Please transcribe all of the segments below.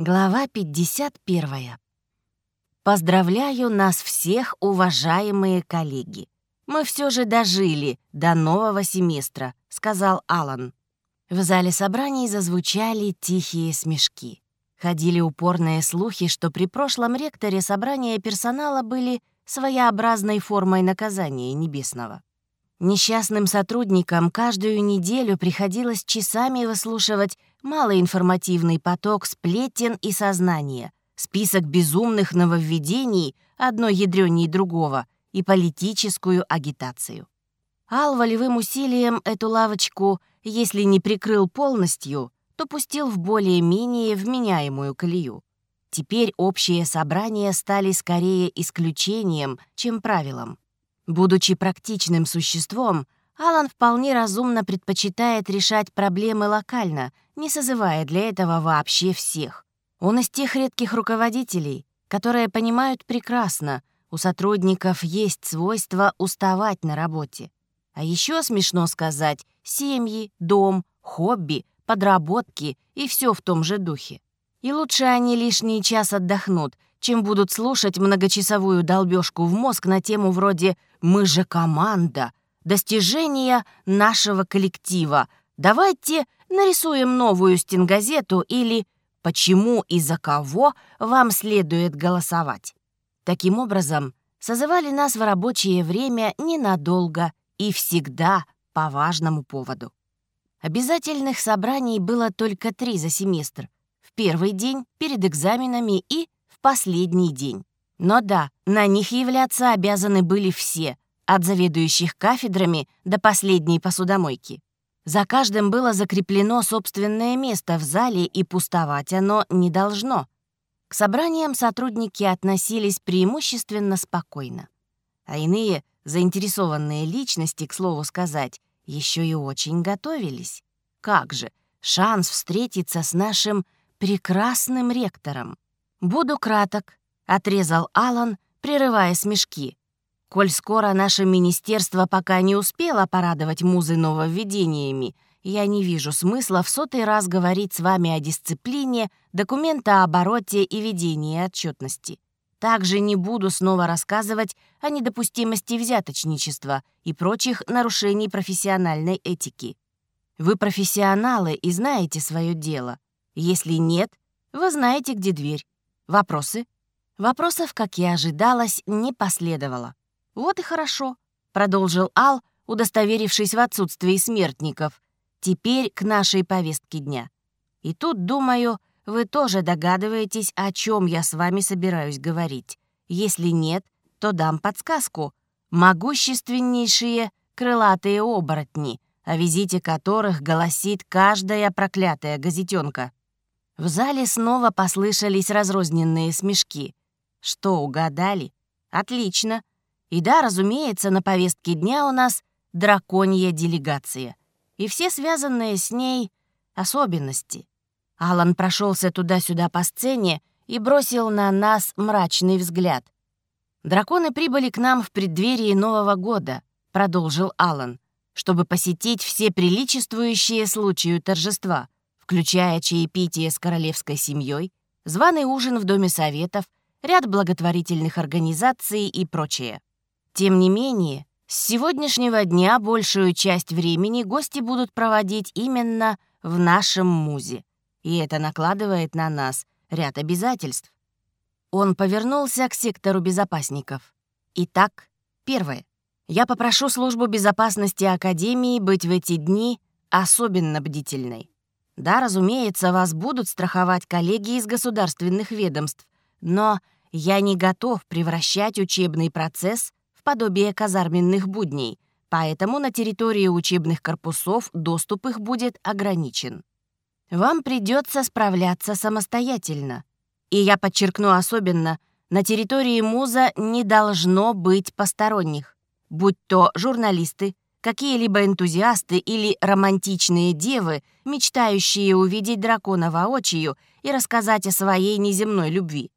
Глава 51. Поздравляю нас всех, уважаемые коллеги. Мы все же дожили до нового семестра, сказал Алан. В зале собраний зазвучали тихие смешки. Ходили упорные слухи, что при прошлом ректоре собрания персонала были своеобразной формой наказания небесного. Несчастным сотрудникам каждую неделю приходилось часами выслушивать малоинформативный поток сплетен и сознания, список безумных нововведений, одно ядрёней другого, и политическую агитацию. Ал волевым усилием эту лавочку, если не прикрыл полностью, то пустил в более-менее вменяемую колею. Теперь общие собрания стали скорее исключением, чем правилом. Будучи практичным существом, Алан вполне разумно предпочитает решать проблемы локально, не созывая для этого вообще всех. Он из тех редких руководителей, которые понимают прекрасно, у сотрудников есть свойство уставать на работе. А еще смешно сказать семьи, дом, хобби, подработки и все в том же духе. И лучше они лишний час отдохнут, чем будут слушать многочасовую долбежку в мозг на тему вроде «Мы же команда», «Достижения нашего коллектива», «Давайте нарисуем новую стенгазету» или «Почему и за кого вам следует голосовать». Таким образом, созывали нас в рабочее время ненадолго и всегда по важному поводу. Обязательных собраний было только три за семестр. В первый день, перед экзаменами и последний день. Но да, на них являться обязаны были все, от заведующих кафедрами до последней посудомойки. За каждым было закреплено собственное место в зале, и пустовать оно не должно. К собраниям сотрудники относились преимущественно спокойно. А иные, заинтересованные личности, к слову сказать, еще и очень готовились. Как же, шанс встретиться с нашим прекрасным ректором. «Буду краток», — отрезал Алан, прерывая смешки. «Коль скоро наше министерство пока не успело порадовать музы нововведениями, я не вижу смысла в сотый раз говорить с вами о дисциплине, документообороте и ведении отчетности. Также не буду снова рассказывать о недопустимости взяточничества и прочих нарушений профессиональной этики. Вы профессионалы и знаете свое дело. Если нет, вы знаете, где дверь. Вопросы? Вопросов, как и ожидалось, не последовало. «Вот и хорошо», — продолжил Ал, удостоверившись в отсутствии смертников. «Теперь к нашей повестке дня. И тут, думаю, вы тоже догадываетесь, о чем я с вами собираюсь говорить. Если нет, то дам подсказку. Могущественнейшие крылатые оборотни, о визите которых голосит каждая проклятая газетенка. В зале снова послышались разрозненные смешки. Что, угадали? Отлично. И да, разумеется, на повестке дня у нас драконья делегация. И все связанные с ней особенности. Алан прошелся туда-сюда по сцене и бросил на нас мрачный взгляд. «Драконы прибыли к нам в преддверии Нового года», — продолжил Алан, «чтобы посетить все приличествующие случаю торжества — включая чаепитие с королевской семьей, званый ужин в Доме Советов, ряд благотворительных организаций и прочее. Тем не менее, с сегодняшнего дня большую часть времени гости будут проводить именно в нашем музе, и это накладывает на нас ряд обязательств. Он повернулся к сектору безопасников. Итак, первое. Я попрошу службу безопасности Академии быть в эти дни особенно бдительной. Да, разумеется, вас будут страховать коллеги из государственных ведомств, но я не готов превращать учебный процесс подобие казарменных будней, поэтому на территории учебных корпусов доступ их будет ограничен. Вам придется справляться самостоятельно. И я подчеркну особенно, на территории МУЗа не должно быть посторонних, будь то журналисты, какие-либо энтузиасты или романтичные девы, мечтающие увидеть дракона воочию и рассказать о своей неземной любви.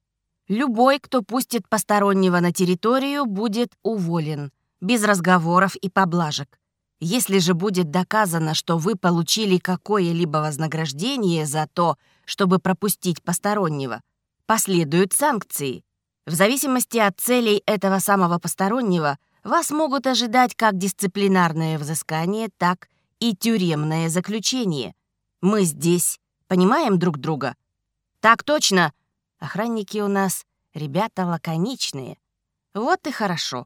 Любой, кто пустит постороннего на территорию, будет уволен, без разговоров и поблажек. Если же будет доказано, что вы получили какое-либо вознаграждение за то, чтобы пропустить постороннего, последуют санкции. В зависимости от целей этого самого постороннего вас могут ожидать как дисциплинарное взыскание, так и тюремное заключение. Мы здесь понимаем друг друга? Так точно. Охранники у нас ребята лаконичные. Вот и хорошо.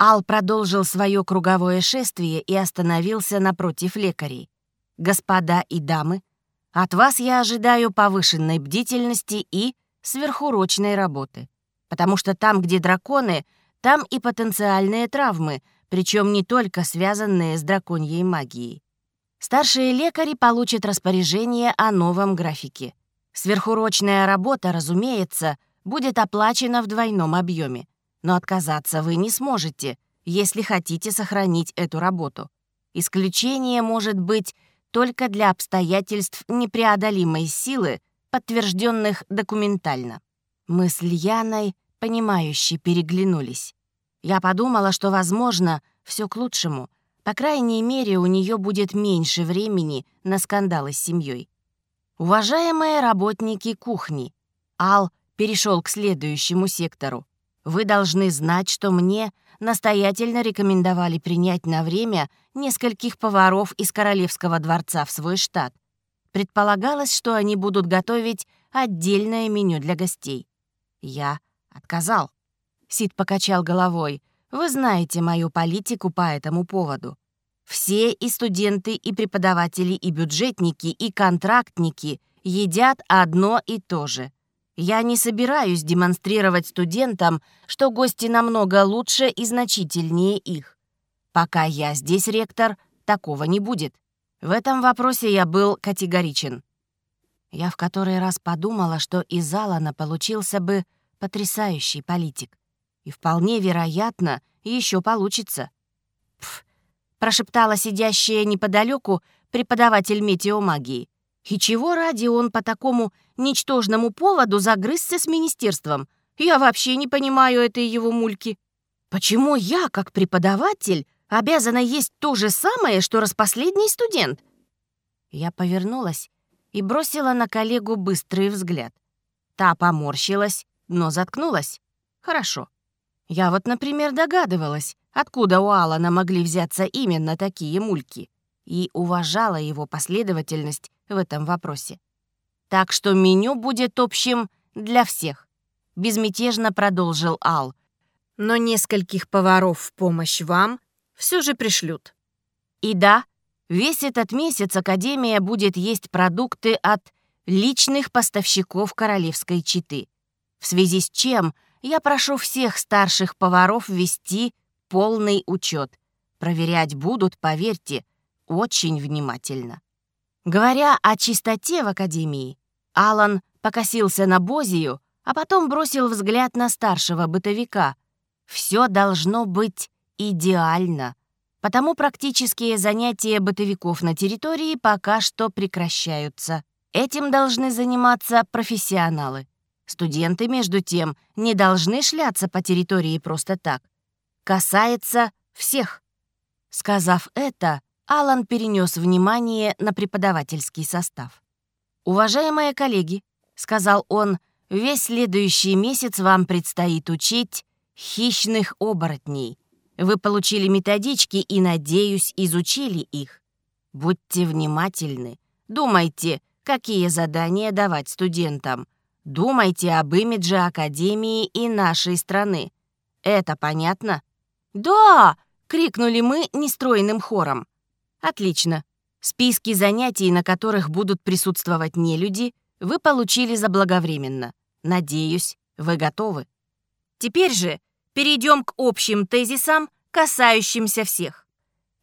Ал продолжил свое круговое шествие и остановился напротив лекарей. «Господа и дамы, от вас я ожидаю повышенной бдительности и сверхурочной работы. Потому что там, где драконы, там и потенциальные травмы, причем не только связанные с драконьей магией. Старшие лекари получат распоряжение о новом графике. Сверхурочная работа, разумеется, будет оплачена в двойном объеме но отказаться вы не сможете, если хотите сохранить эту работу. Исключение может быть только для обстоятельств непреодолимой силы, подтвержденных документально. Мы с Льяной, понимающе переглянулись. Я подумала, что, возможно, все к лучшему. По крайней мере, у нее будет меньше времени на скандалы с семьей. Уважаемые работники кухни, Ал перешел к следующему сектору. Вы должны знать, что мне настоятельно рекомендовали принять на время нескольких поваров из Королевского дворца в свой штат. Предполагалось, что они будут готовить отдельное меню для гостей. Я отказал. Сид покачал головой. «Вы знаете мою политику по этому поводу. Все и студенты, и преподаватели, и бюджетники, и контрактники едят одно и то же. Я не собираюсь демонстрировать студентам, что гости намного лучше и значительнее их. Пока я здесь ректор, такого не будет. В этом вопросе я был категоричен. Я в который раз подумала, что из Алана получился бы потрясающий политик. И вполне вероятно, еще получится. Прошептала сидящая неподалеку преподаватель метеомагии. И чего ради он по такому ничтожному поводу загрызся с министерством? Я вообще не понимаю этой его мульки. Почему я, как преподаватель, обязана есть то же самое, что распоследний студент? Я повернулась и бросила на коллегу быстрый взгляд. Та поморщилась, но заткнулась. Хорошо. Я вот, например, догадывалась, откуда у Алана могли взяться именно такие мульки, и уважала его последовательность в этом вопросе. Так что меню будет общим для всех. Безмятежно продолжил Ал. Но нескольких поваров в помощь вам все же пришлют. И да, весь этот месяц Академия будет есть продукты от личных поставщиков королевской четы. В связи с чем я прошу всех старших поваров вести полный учет. Проверять будут, поверьте, очень внимательно. Говоря о чистоте в Академии, Алан покосился на Бозию, а потом бросил взгляд на старшего бытовика. Все должно быть идеально. Потому практические занятия бытовиков на территории пока что прекращаются. Этим должны заниматься профессионалы. Студенты, между тем, не должны шляться по территории просто так. Касается всех. Сказав это, Алан перенес внимание на преподавательский состав. «Уважаемые коллеги», — сказал он, — «весь следующий месяц вам предстоит учить хищных оборотней. Вы получили методички и, надеюсь, изучили их. Будьте внимательны, думайте, какие задания давать студентам. Думайте об имидже Академии и нашей страны. Это понятно?» «Да!» — крикнули мы нестройным хором. Отлично. Списки занятий, на которых будут присутствовать нелюди, вы получили заблаговременно. Надеюсь, вы готовы. Теперь же перейдем к общим тезисам, касающимся всех.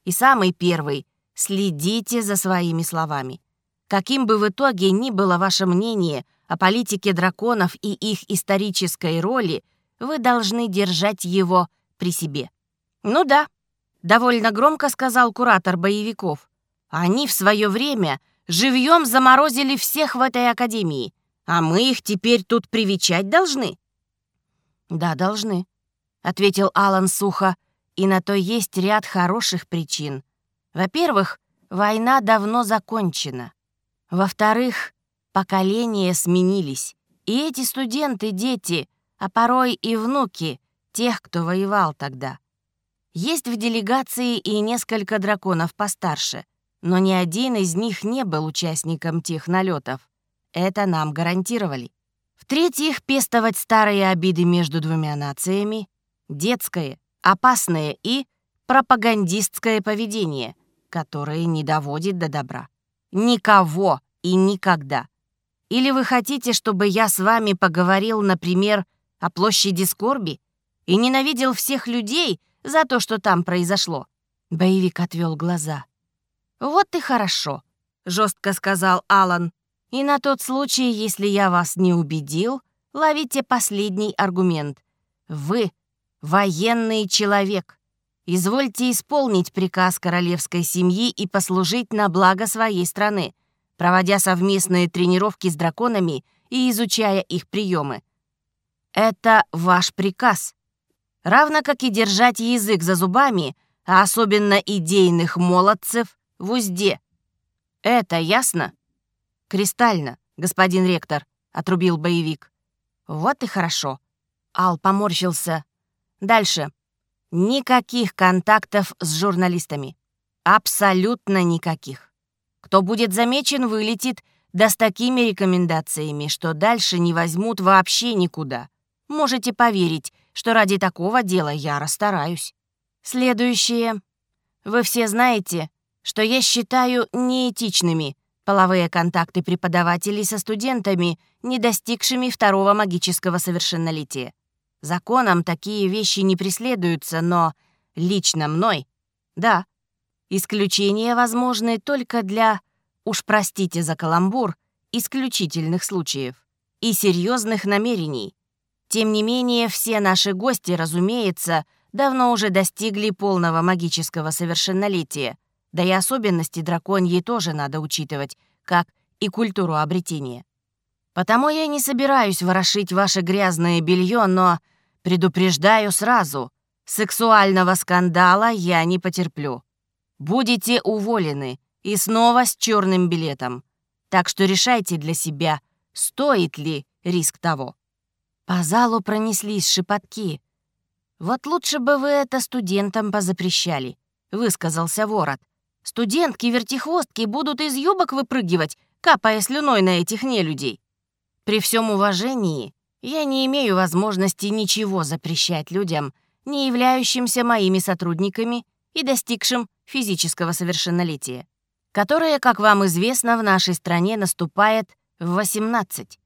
И самый первый — следите за своими словами. Каким бы в итоге ни было ваше мнение о политике драконов и их исторической роли, вы должны держать его при себе. Ну да, довольно громко сказал куратор боевиков. Они в свое время живьем заморозили всех в этой академии, а мы их теперь тут привечать должны. Да, должны, ответил Алан сухо, и на то есть ряд хороших причин. Во-первых, война давно закончена. Во-вторых, поколения сменились. И эти студенты — дети, а порой и внуки тех, кто воевал тогда. Есть в делегации и несколько драконов постарше, но ни один из них не был участником тех налетов. Это нам гарантировали. В-третьих, пестовать старые обиды между двумя нациями, детское, опасное и пропагандистское поведение, которое не доводит до добра. Никого и никогда. Или вы хотите, чтобы я с вами поговорил, например, о площади скорби и ненавидел всех людей за то, что там произошло?» Боевик отвел глаза. «Вот и хорошо», — жестко сказал Алан. «И на тот случай, если я вас не убедил, ловите последний аргумент. Вы — военный человек. Извольте исполнить приказ королевской семьи и послужить на благо своей страны, проводя совместные тренировки с драконами и изучая их приемы. Это ваш приказ. Равно как и держать язык за зубами, а особенно идейных молодцев, в узде. Это ясно? Кристально, господин ректор, отрубил боевик. Вот и хорошо. Ал поморщился. Дальше. Никаких контактов с журналистами. Абсолютно никаких. Кто будет замечен, вылетит, да с такими рекомендациями, что дальше не возьмут вообще никуда. Можете поверить, что ради такого дела я расстараюсь. Следующее. Вы все знаете, что я считаю неэтичными половые контакты преподавателей со студентами, не достигшими второго магического совершеннолетия. Законом такие вещи не преследуются, но лично мной — да. Исключения возможны только для, уж простите за каламбур, исключительных случаев и серьезных намерений. Тем не менее, все наши гости, разумеется, давно уже достигли полного магического совершеннолетия, да и особенности драконьи тоже надо учитывать, как и культуру обретения. Потому я не собираюсь ворошить ваше грязное белье, но предупреждаю сразу, сексуального скандала я не потерплю. Будете уволены и снова с черным билетом. Так что решайте для себя, стоит ли риск того. По залу пронеслись шепотки. «Вот лучше бы вы это студентам позапрещали», — высказался ворот. «Студентки-вертихвостки будут из юбок выпрыгивать, капая слюной на этих нелюдей. При всем уважении я не имею возможности ничего запрещать людям, не являющимся моими сотрудниками и достигшим физического совершеннолетия, которое, как вам известно, в нашей стране наступает в 18.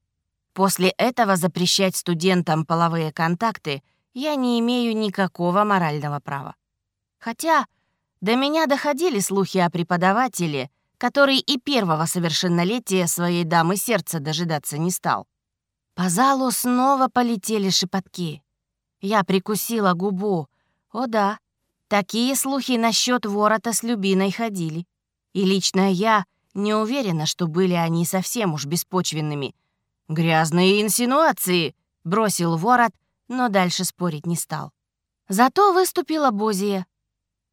После этого запрещать студентам половые контакты я не имею никакого морального права. Хотя до меня доходили слухи о преподавателе, который и первого совершеннолетия своей дамы сердца дожидаться не стал. По залу снова полетели шепотки. Я прикусила губу. О да, такие слухи насчет ворота с Любиной ходили. И лично я не уверена, что были они совсем уж беспочвенными — «Грязные инсинуации!» — бросил ворот, но дальше спорить не стал. Зато выступила Бозия.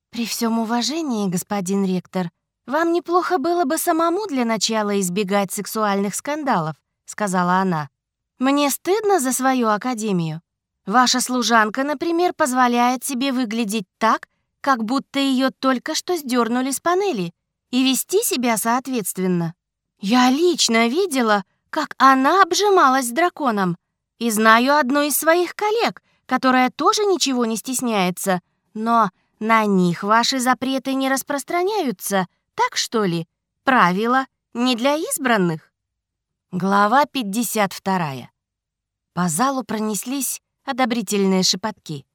«При всем уважении, господин ректор, вам неплохо было бы самому для начала избегать сексуальных скандалов», — сказала она. «Мне стыдно за свою академию. Ваша служанка, например, позволяет себе выглядеть так, как будто ее только что сдернули с панели, и вести себя соответственно. Я лично видела, как она обжималась с драконом. И знаю одну из своих коллег, которая тоже ничего не стесняется. Но на них ваши запреты не распространяются, так что ли? Правила не для избранных. Глава 52. По залу пронеслись одобрительные шепотки.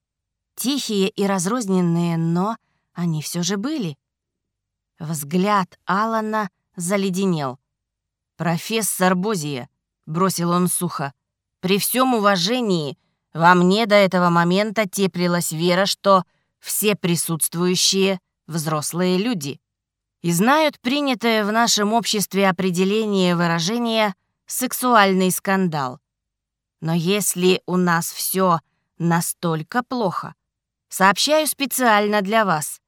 Тихие и разрозненные, но они все же были. Взгляд Алана заледенел. «Профессор Бозия», — бросил он сухо, — «при всем уважении во мне до этого момента теплилась вера, что все присутствующие — взрослые люди и знают принятое в нашем обществе определение выражения «сексуальный скандал». Но если у нас все настолько плохо, сообщаю специально для вас,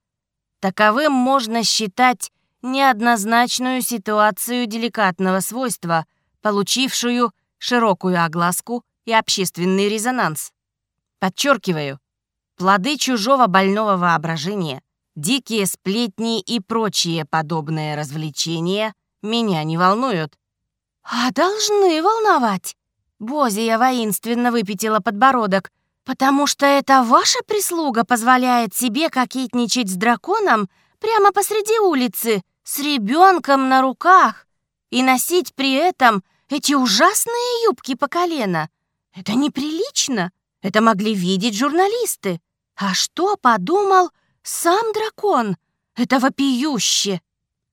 Таковым можно считать неоднозначную ситуацию деликатного свойства, получившую широкую огласку и общественный резонанс. Подчеркиваю, плоды чужого больного воображения, дикие сплетни и прочие подобные развлечения меня не волнуют. «А должны волновать!» Бозия воинственно выпятила подбородок. «Потому что это ваша прислуга позволяет себе кокетничать с драконом прямо посреди улицы, с ребенком на руках, и носить при этом эти ужасные юбки по колено. Это неприлично. Это могли видеть журналисты. А что подумал сам дракон? Это вопиюще.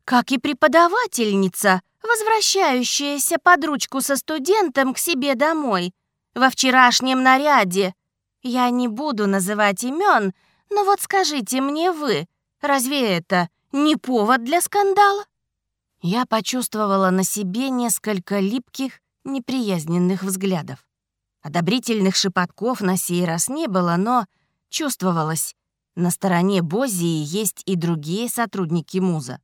Как и преподавательница, возвращающаяся под ручку со студентом к себе домой. Во вчерашнем наряде. Я не буду называть имен, но вот скажите мне вы, разве это не повод для скандала? Я почувствовала на себе несколько липких, неприязненных взглядов. Одобрительных шепотков на сей раз не было, но чувствовалось, на стороне Бозии есть и другие сотрудники Муза.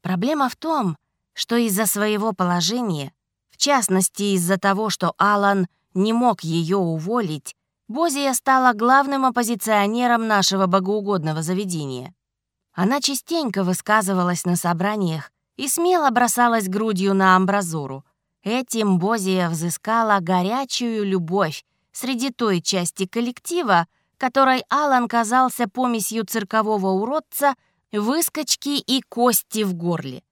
Проблема в том, что из-за своего положения, в частности из-за того, что Алан не мог ее уволить, Бозия стала главным оппозиционером нашего богоугодного заведения. Она частенько высказывалась на собраниях и смело бросалась грудью на амбразуру. Этим Бозия взыскала горячую любовь среди той части коллектива, которой Алан казался помесью циркового уродца, выскочки и кости в горле.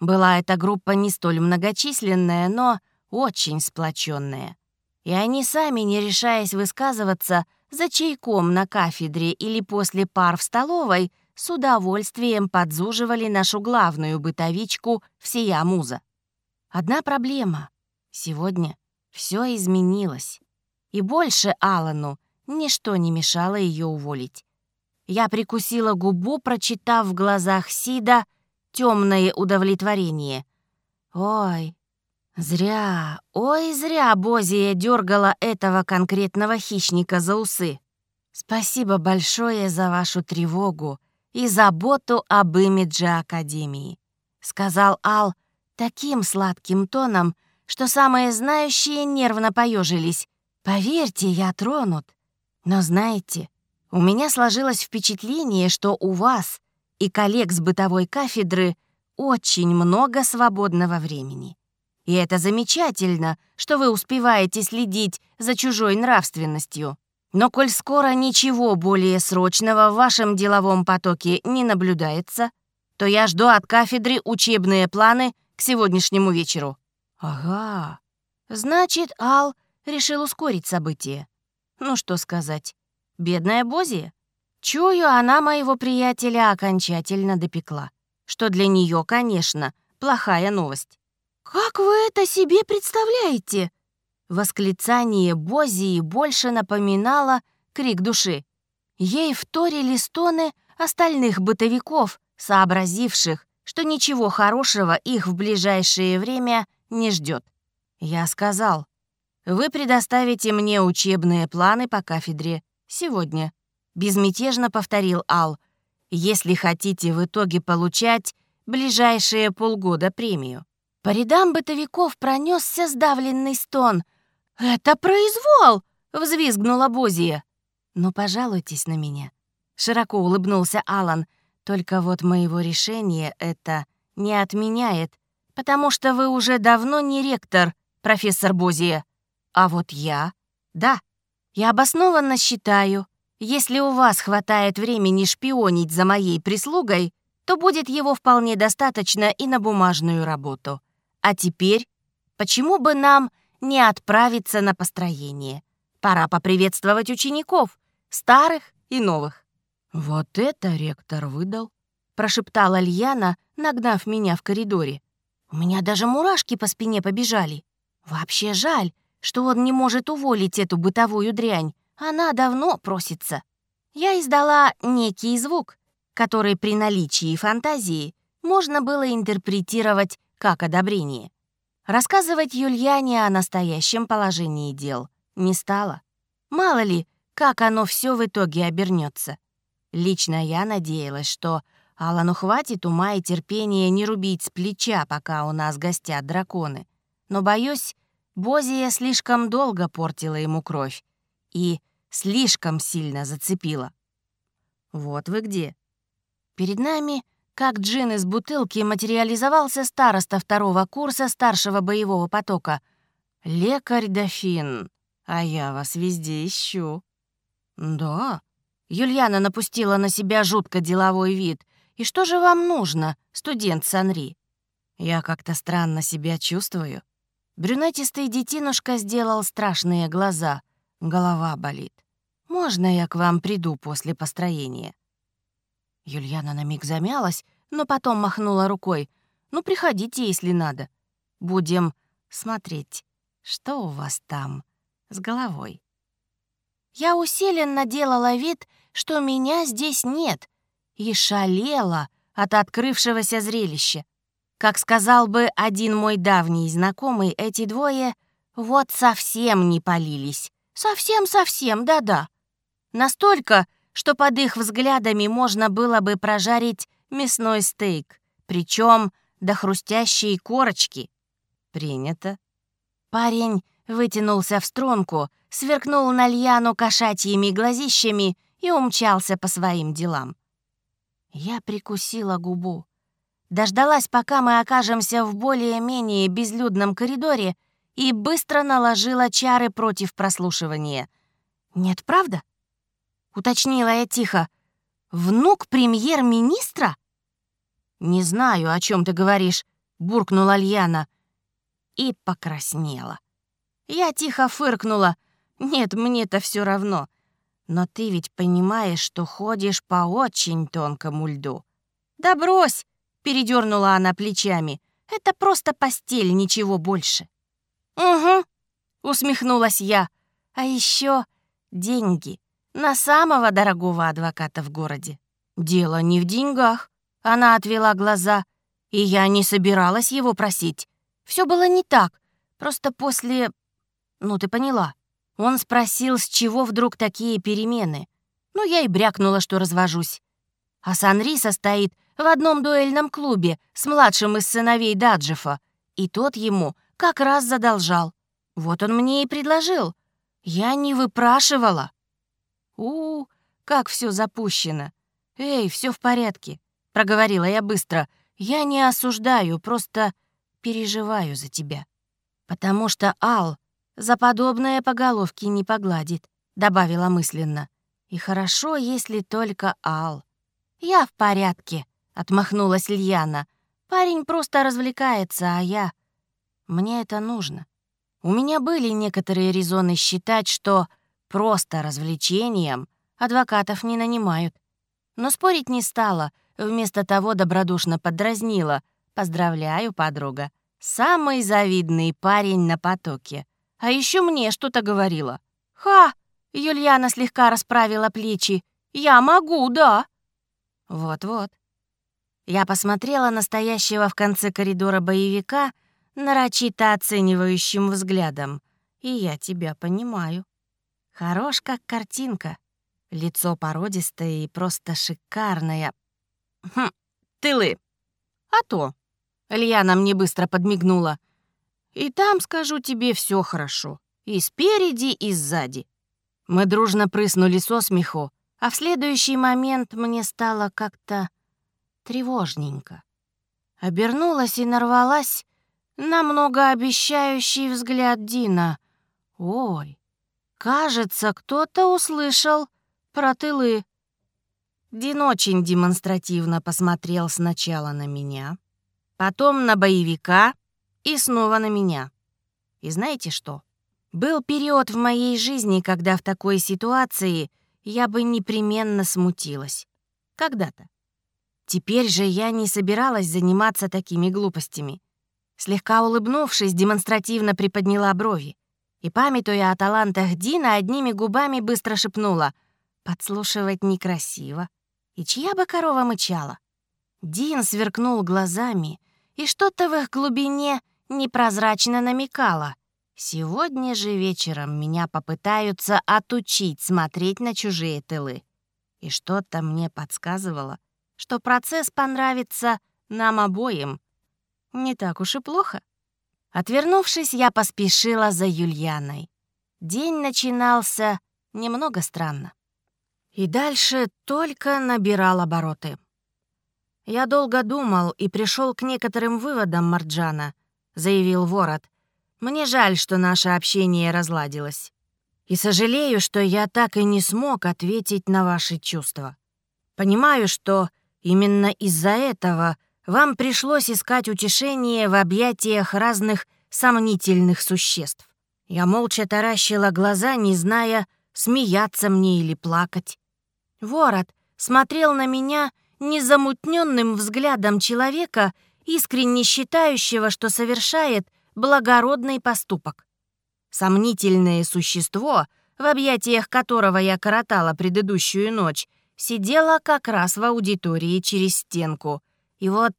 Была эта группа не столь многочисленная, но очень сплоченная. И они сами, не решаясь высказываться, за чайком на кафедре или после пар в столовой, с удовольствием подзуживали нашу главную бытовичку всея муза. Одна проблема. Сегодня все изменилось. И больше Алану ничто не мешало ее уволить. Я прикусила губу, прочитав в глазах Сида темное удовлетворение. Ой, зря, ой, зря Бозия дергала этого конкретного хищника за усы. Спасибо большое за вашу тревогу и заботу об имидже Академии, сказал Ал таким сладким тоном, что самые знающие нервно поежились. Поверьте, я тронут. Но знаете, у меня сложилось впечатление, что у вас и коллег с бытовой кафедры очень много свободного времени. И это замечательно, что вы успеваете следить за чужой нравственностью. Но коль скоро ничего более срочного в вашем деловом потоке не наблюдается, то я жду от кафедры учебные планы к сегодняшнему вечеру». «Ага. Значит, Ал решил ускорить события. Ну что сказать, бедная Бози. Чую, она моего приятеля окончательно допекла. Что для нее, конечно, плохая новость. «Как вы это себе представляете?» Восклицание Бозии больше напоминало крик души. Ей вторили стоны остальных бытовиков, сообразивших, что ничего хорошего их в ближайшее время не ждет. Я сказал, «Вы предоставите мне учебные планы по кафедре сегодня». Безмятежно повторил Ал, «Если хотите в итоге получать ближайшие полгода премию». По рядам бытовиков пронесся сдавленный стон. «Это произвол!» — взвизгнула Бозия. «Ну, пожалуйтесь на меня». Широко улыбнулся Алан. «Только вот моего решения это не отменяет, потому что вы уже давно не ректор, профессор Бозия. А вот я — да. Я обоснованно считаю, если у вас хватает времени шпионить за моей прислугой, то будет его вполне достаточно и на бумажную работу. А теперь, почему бы нам не отправиться на построение? Пора поприветствовать учеников, старых и новых. «Вот это ректор выдал», — прошептала Льяна, нагнав меня в коридоре. У меня даже мурашки по спине побежали. Вообще жаль, что он не может уволить эту бытовую дрянь. Она давно просится. Я издала некий звук, который при наличии фантазии можно было интерпретировать как одобрение. Рассказывать Юльяне о настоящем положении дел не стало. Мало ли, как оно все в итоге обернется. Лично я надеялась, что Алану хватит ума и терпения не рубить с плеча, пока у нас гостят драконы. Но, боюсь, Бозия слишком долго портила ему кровь и слишком сильно зацепила. Вот вы где. Перед нами, как джин из бутылки, материализовался староста второго курса старшего боевого потока. Лекарь дофин, а я вас везде ищу. Да. Юльяна напустила на себя жутко деловой вид. И что же вам нужно, студент Санри? Я как-то странно себя чувствую. Брюнетистый детинушка сделал страшные глаза. Голова болит. «Можно я к вам приду после построения?» Юльяна на миг замялась, но потом махнула рукой. «Ну, приходите, если надо. Будем смотреть, что у вас там с головой». Я усиленно делала вид, что меня здесь нет, и шалела от открывшегося зрелища. Как сказал бы один мой давний знакомый, эти двое вот совсем не полились. Совсем-совсем, да-да. Настолько, что под их взглядами можно было бы прожарить мясной стейк, причем до хрустящей корочки. Принято. Парень вытянулся в струнку, сверкнул на Льяну кошачьими глазищами и умчался по своим делам. Я прикусила губу дождалась, пока мы окажемся в более-менее безлюдном коридоре и быстро наложила чары против прослушивания. «Нет, правда?» — уточнила я тихо. «Внук премьер-министра?» «Не знаю, о чем ты говоришь», — буркнула Льяна. И покраснела. Я тихо фыркнула. «Нет, мне-то все равно. Но ты ведь понимаешь, что ходишь по очень тонкому льду». «Да брось!» Передернула она плечами. «Это просто постель, ничего больше». «Угу», — усмехнулась я. «А еще деньги. На самого дорогого адвоката в городе». «Дело не в деньгах», — она отвела глаза. «И я не собиралась его просить. Все было не так. Просто после... Ну, ты поняла». Он спросил, с чего вдруг такие перемены. Ну, я и брякнула, что развожусь. А Санри состоит в одном дуэльном клубе с младшим из сыновей Даджифа, и тот ему как раз задолжал. Вот он мне и предложил. Я не выпрашивала. У, как все запущено. Эй, все в порядке, проговорила я быстро. Я не осуждаю, просто переживаю за тебя. Потому что Ал за подобное по головке не погладит, добавила мысленно. И хорошо, если только Ал. Я в порядке, — отмахнулась Льяна. «Парень просто развлекается, а я... Мне это нужно. У меня были некоторые резоны считать, что просто развлечением адвокатов не нанимают. Но спорить не стала, вместо того добродушно подразнила. «Поздравляю, подруга. Самый завидный парень на потоке. А еще мне что-то говорила». «Ха!» — Юльяна слегка расправила плечи. «Я могу, да». «Вот-вот. Я посмотрела на стоящего в конце коридора боевика нарочито оценивающим взглядом. И я тебя понимаю. Хорош как картинка. Лицо породистое и просто шикарное. Хм, тылы. А то. Льяна мне быстро подмигнула. И там, скажу тебе, все хорошо. И спереди, и сзади. Мы дружно прыснули со смеху, а в следующий момент мне стало как-то тревожненько. Обернулась и нарвалась на многообещающий взгляд Дина. «Ой, кажется, кто-то услышал про тылы». Дин очень демонстративно посмотрел сначала на меня, потом на боевика и снова на меня. И знаете что? Был период в моей жизни, когда в такой ситуации я бы непременно смутилась. Когда-то. Теперь же я не собиралась заниматься такими глупостями. Слегка улыбнувшись, демонстративно приподняла брови и, памятуя о талантах Дина, одними губами быстро шепнула «Подслушивать некрасиво. И чья бы корова мычала?» Дин сверкнул глазами, и что-то в их глубине непрозрачно намекало. «Сегодня же вечером меня попытаются отучить смотреть на чужие тылы». И что-то мне подсказывало, что процесс понравится нам обоим. Не так уж и плохо. Отвернувшись, я поспешила за Юльяной. День начинался немного странно. И дальше только набирал обороты. «Я долго думал и пришел к некоторым выводам, Марджана», — заявил Ворот. «Мне жаль, что наше общение разладилось. И сожалею, что я так и не смог ответить на ваши чувства. Понимаю, что именно из-за этого вам пришлось искать утешение в объятиях разных сомнительных существ. Я молча таращила глаза, не зная, смеяться мне или плакать. Ворот смотрел на меня незамутненным взглядом человека, искренне считающего, что совершает благородный поступок. Сомнительное существо, в объятиях которого я коротала предыдущую ночь, сидело как раз в аудитории через стенку. И вот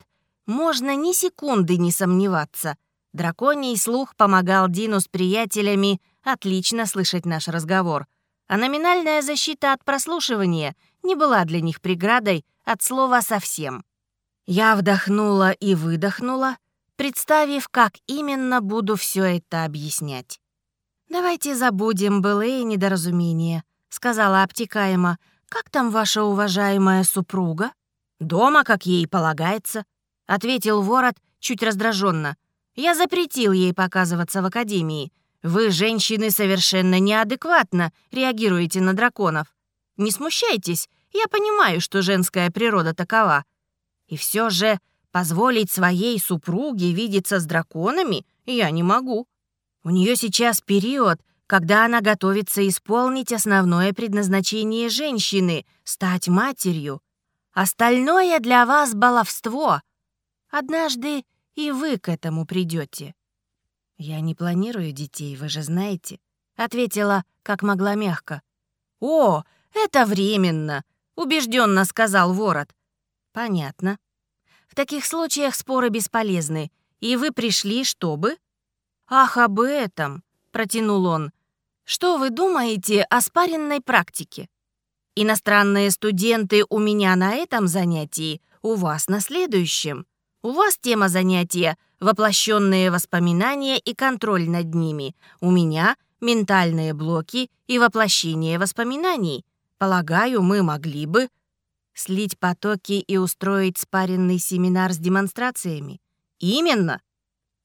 можно ни секунды не сомневаться. Драконий слух помогал Дину с приятелями отлично слышать наш разговор. А номинальная защита от прослушивания не была для них преградой от слова «совсем». Я вдохнула и выдохнула, представив, как именно буду все это объяснять. «Давайте забудем былые недоразумения», — сказала обтекаемо. «Как там ваша уважаемая супруга?» «Дома, как ей полагается», — ответил ворот чуть раздраженно. «Я запретил ей показываться в академии. Вы, женщины, совершенно неадекватно реагируете на драконов. Не смущайтесь, я понимаю, что женская природа такова. И все же позволить своей супруге видеться с драконами я не могу. У нее сейчас период, когда она готовится исполнить основное предназначение женщины — стать матерью. Остальное для вас — баловство. Однажды и вы к этому придете. «Я не планирую детей, вы же знаете», — ответила, как могла мягко. «О, это временно», — убежденно сказал Ворот. «Понятно. В таких случаях споры бесполезны, и вы пришли, чтобы...» «Ах, об этом», — протянул он. «Что вы думаете о спаренной практике? Иностранные студенты у меня на этом занятии, у вас на следующем. У вас тема занятия воплощенные воспоминания и контроль над ними. У меня ментальные блоки и воплощение воспоминаний. Полагаю, мы могли бы слить потоки и устроить спаренный семинар с демонстрациями. Именно.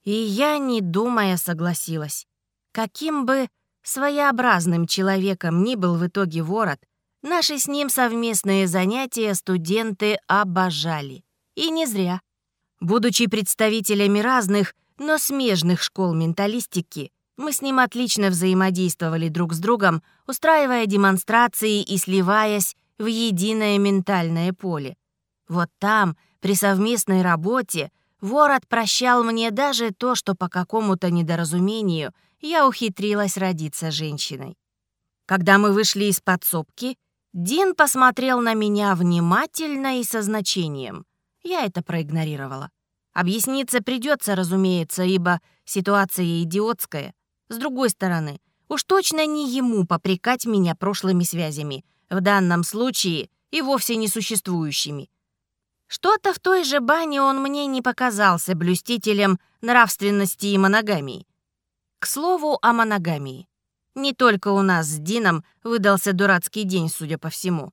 И я, не думая, согласилась. Каким бы своеобразным человеком ни был в итоге ворот, наши с ним совместные занятия студенты обожали. И не зря. Будучи представителями разных, но смежных школ менталистики, мы с ним отлично взаимодействовали друг с другом, устраивая демонстрации и сливаясь в единое ментальное поле. Вот там, при совместной работе, Ворот прощал мне даже то, что по какому-то недоразумению я ухитрилась родиться женщиной. Когда мы вышли из подсобки, Дин посмотрел на меня внимательно и со значением. Я это проигнорировала. Объясниться придется, разумеется, ибо ситуация идиотская. С другой стороны, уж точно не ему попрекать меня прошлыми связями, в данном случае и вовсе не существующими. Что-то в той же бане он мне не показался блюстителем нравственности и моногамии. К слову о моногамии. Не только у нас с Дином выдался дурацкий день, судя по всему.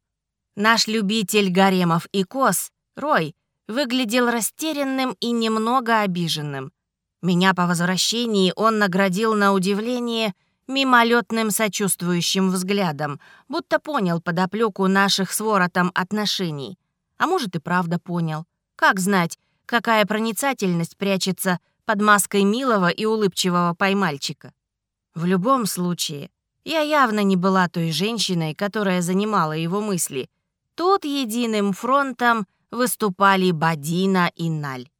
Наш любитель гаремов и кос, Рой, выглядел растерянным и немного обиженным. Меня по возвращении он наградил на удивление мимолетным сочувствующим взглядом, будто понял подоплеку наших с воротом отношений. А может и правда понял. Как знать, какая проницательность прячется под маской милого и улыбчивого поймальчика. В любом случае, я явно не была той женщиной, которая занимала его мысли. Тут единым фронтом выступали Бадина и Наль.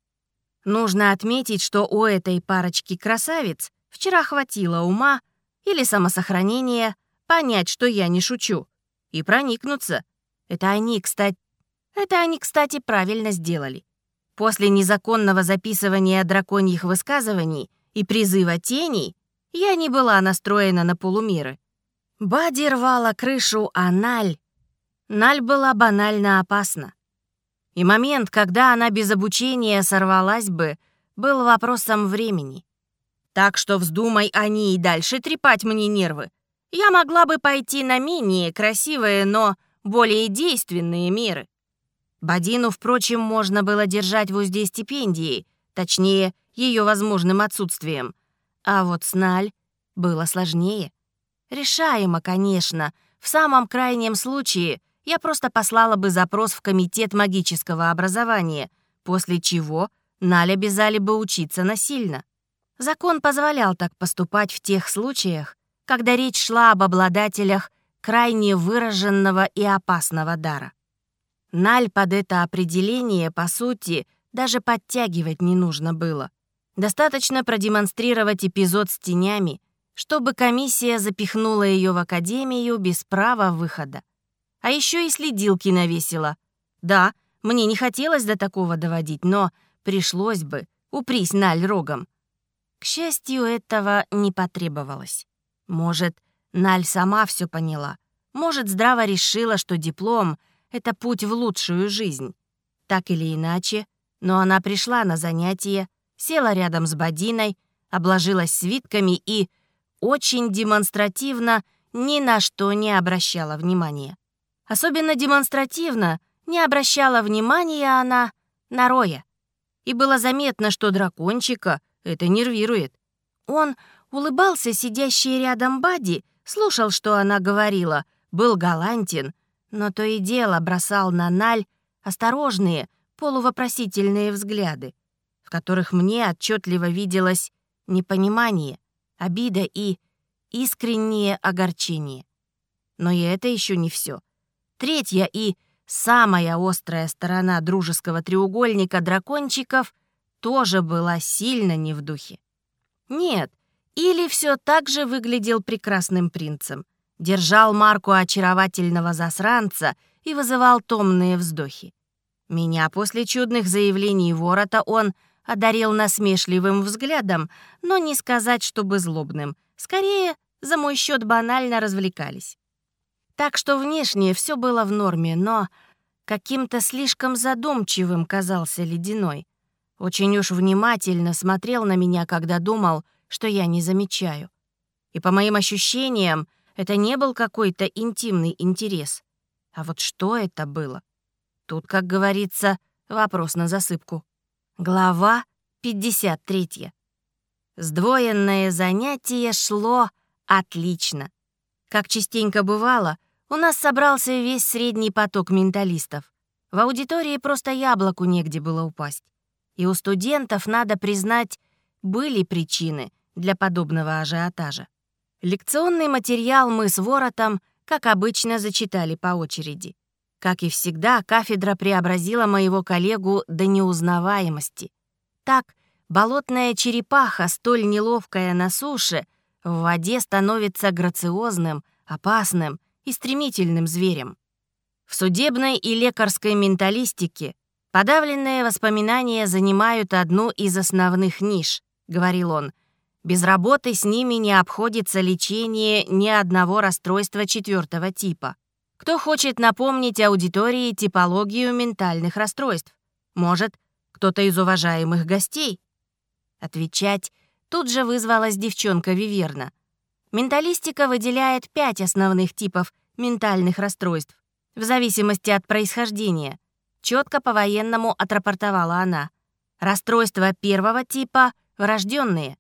Нужно отметить, что у этой парочки красавиц вчера хватило ума или самосохранения понять, что я не шучу, и проникнуться. Это они, кстати, это они, кстати, правильно сделали. После незаконного записывания драконьих высказываний и призыва теней я не была настроена на полумеры. Бади рвала крышу, а Наль... Наль была банально опасна. И момент, когда она без обучения сорвалась бы, был вопросом времени. Так что вздумай они и дальше трепать мне нервы. Я могла бы пойти на менее красивые, но более действенные меры. Бадину, впрочем, можно было держать в узде стипендии, точнее, ее возможным отсутствием. А вот с Наль было сложнее. Решаемо, конечно. В самом крайнем случае я просто послала бы запрос в Комитет магического образования, после чего Наль обязали бы учиться насильно. Закон позволял так поступать в тех случаях, когда речь шла об обладателях крайне выраженного и опасного дара. Наль под это определение, по сути, даже подтягивать не нужно было. Достаточно продемонстрировать эпизод с тенями, чтобы комиссия запихнула ее в академию без права выхода. А еще и следилки навесила. Да, мне не хотелось до такого доводить, но пришлось бы, упрись Наль рогом. К счастью, этого не потребовалось. Может, Наль сама все поняла. Может, здраво решила, что диплом — это путь в лучшую жизнь. Так или иначе, но она пришла на занятие, села рядом с Бадиной, обложилась свитками и очень демонстративно ни на что не обращала внимания. Особенно демонстративно не обращала внимания она на Роя. И было заметно, что дракончика это нервирует. Он улыбался сидящей рядом Бади, слушал, что она говорила, был галантен, но то и дело бросал на Наль осторожные, полувопросительные взгляды, в которых мне отчетливо виделось непонимание, обида и искреннее огорчение. Но и это еще не все. Третья и самая острая сторона дружеского треугольника дракончиков тоже была сильно не в духе. Нет, или все так же выглядел прекрасным принцем, держал марку очаровательного засранца и вызывал томные вздохи. Меня после чудных заявлений ворота он одарил насмешливым взглядом, но не сказать, чтобы злобным. Скорее, за мой счет банально развлекались. Так что внешне все было в норме, но каким-то слишком задумчивым казался ледяной. Очень уж внимательно смотрел на меня, когда думал, что я не замечаю. И по моим ощущениям, это не был какой-то интимный интерес. А вот что это было? Тут, как говорится, вопрос на засыпку. Глава 53. Сдвоенное занятие шло отлично. Как частенько бывало, у нас собрался весь средний поток менталистов. В аудитории просто яблоку негде было упасть. И у студентов, надо признать, были причины для подобного ажиотажа. Лекционный материал мы с Воротом, как обычно, зачитали по очереди. Как и всегда, кафедра преобразила моего коллегу до неузнаваемости. Так, болотная черепаха, столь неловкая на суше, в воде становится грациозным, опасным и стремительным зверем. В судебной и лекарской менталистике подавленные воспоминания занимают одну из основных ниш, говорил он. Без работы с ними не обходится лечение ни одного расстройства четвертого типа. Кто хочет напомнить аудитории типологию ментальных расстройств? Может, кто-то из уважаемых гостей? Отвечать тут же вызвалась девчонка Виверна. Менталистика выделяет пять основных типов ментальных расстройств, в зависимости от происхождения. Четко по-военному отрапортовала она. Расстройства первого типа — врожденные.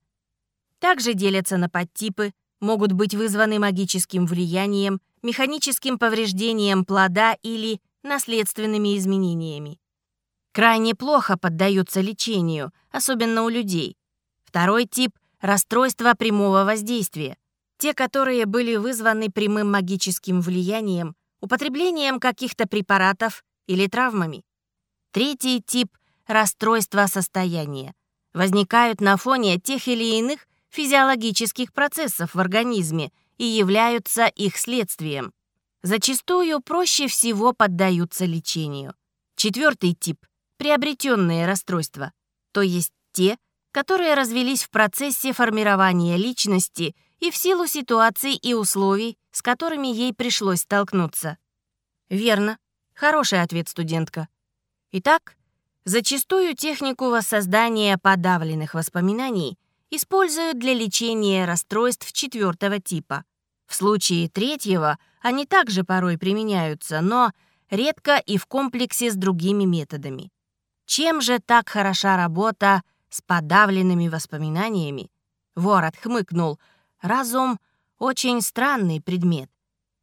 Также делятся на подтипы, могут быть вызваны магическим влиянием, механическим повреждением плода или наследственными изменениями. Крайне плохо поддаются лечению, особенно у людей. Второй тип — расстройства прямого воздействия. Те, которые были вызваны прямым магическим влиянием, употреблением каких-то препаратов или травмами. Третий тип — расстройства состояния. Возникают на фоне тех или иных физиологических процессов в организме и являются их следствием. Зачастую проще всего поддаются лечению. Четвертый тип — приобретенные расстройства, то есть те, которые развелись в процессе формирования личности и в силу ситуаций и условий, с которыми ей пришлось столкнуться. Верно. Хороший ответ, студентка. Итак, зачастую технику воссоздания подавленных воспоминаний используют для лечения расстройств четвертого типа. В случае третьего они также порой применяются, но редко и в комплексе с другими методами. Чем же так хороша работа с подавленными воспоминаниями? Ворот хмыкнул. Разум — очень странный предмет.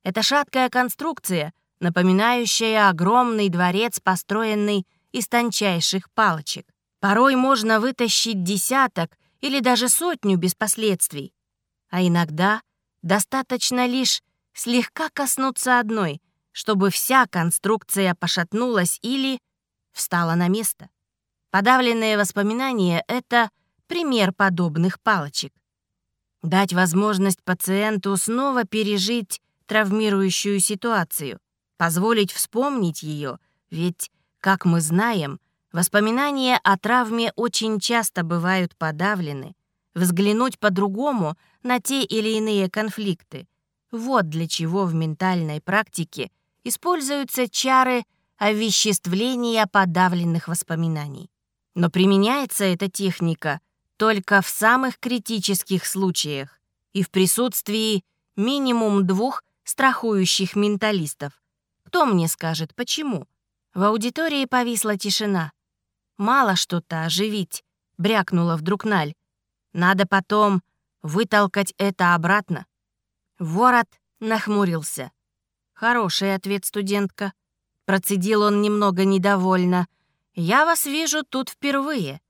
Это шаткая конструкция, напоминающая огромный дворец, построенный из тончайших палочек. Порой можно вытащить десяток или даже сотню без последствий. А иногда достаточно лишь слегка коснуться одной, чтобы вся конструкция пошатнулась или встала на место. Подавленные воспоминания — это пример подобных палочек. Дать возможность пациенту снова пережить травмирующую ситуацию, позволить вспомнить ее, ведь, как мы знаем, воспоминания о травме очень часто бывают подавлены, взглянуть по-другому на те или иные конфликты. Вот для чего в ментальной практике используются чары овеществления подавленных воспоминаний. Но применяется эта техника только в самых критических случаях и в присутствии минимум двух страхующих менталистов. Кто мне скажет, почему? В аудитории повисла тишина. «Мало что-то оживить», — брякнула вдруг Наль. «Надо потом вытолкать это обратно». Ворот нахмурился. «Хороший ответ, студентка», Процедил он немного недовольно. «Я вас вижу тут впервые.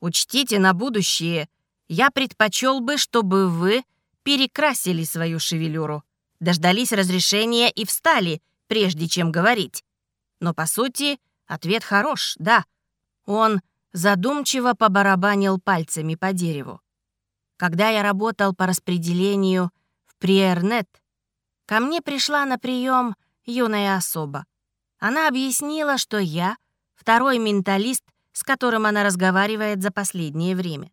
Учтите на будущее, я предпочел бы, чтобы вы перекрасили свою шевелюру, дождались разрешения и встали, прежде чем говорить. Но, по сути, ответ хорош, да». Он задумчиво побарабанил пальцами по дереву. Когда я работал по распределению в Приернет, ко мне пришла на прием юная особа. Она объяснила, что я — второй менталист, с которым она разговаривает за последнее время.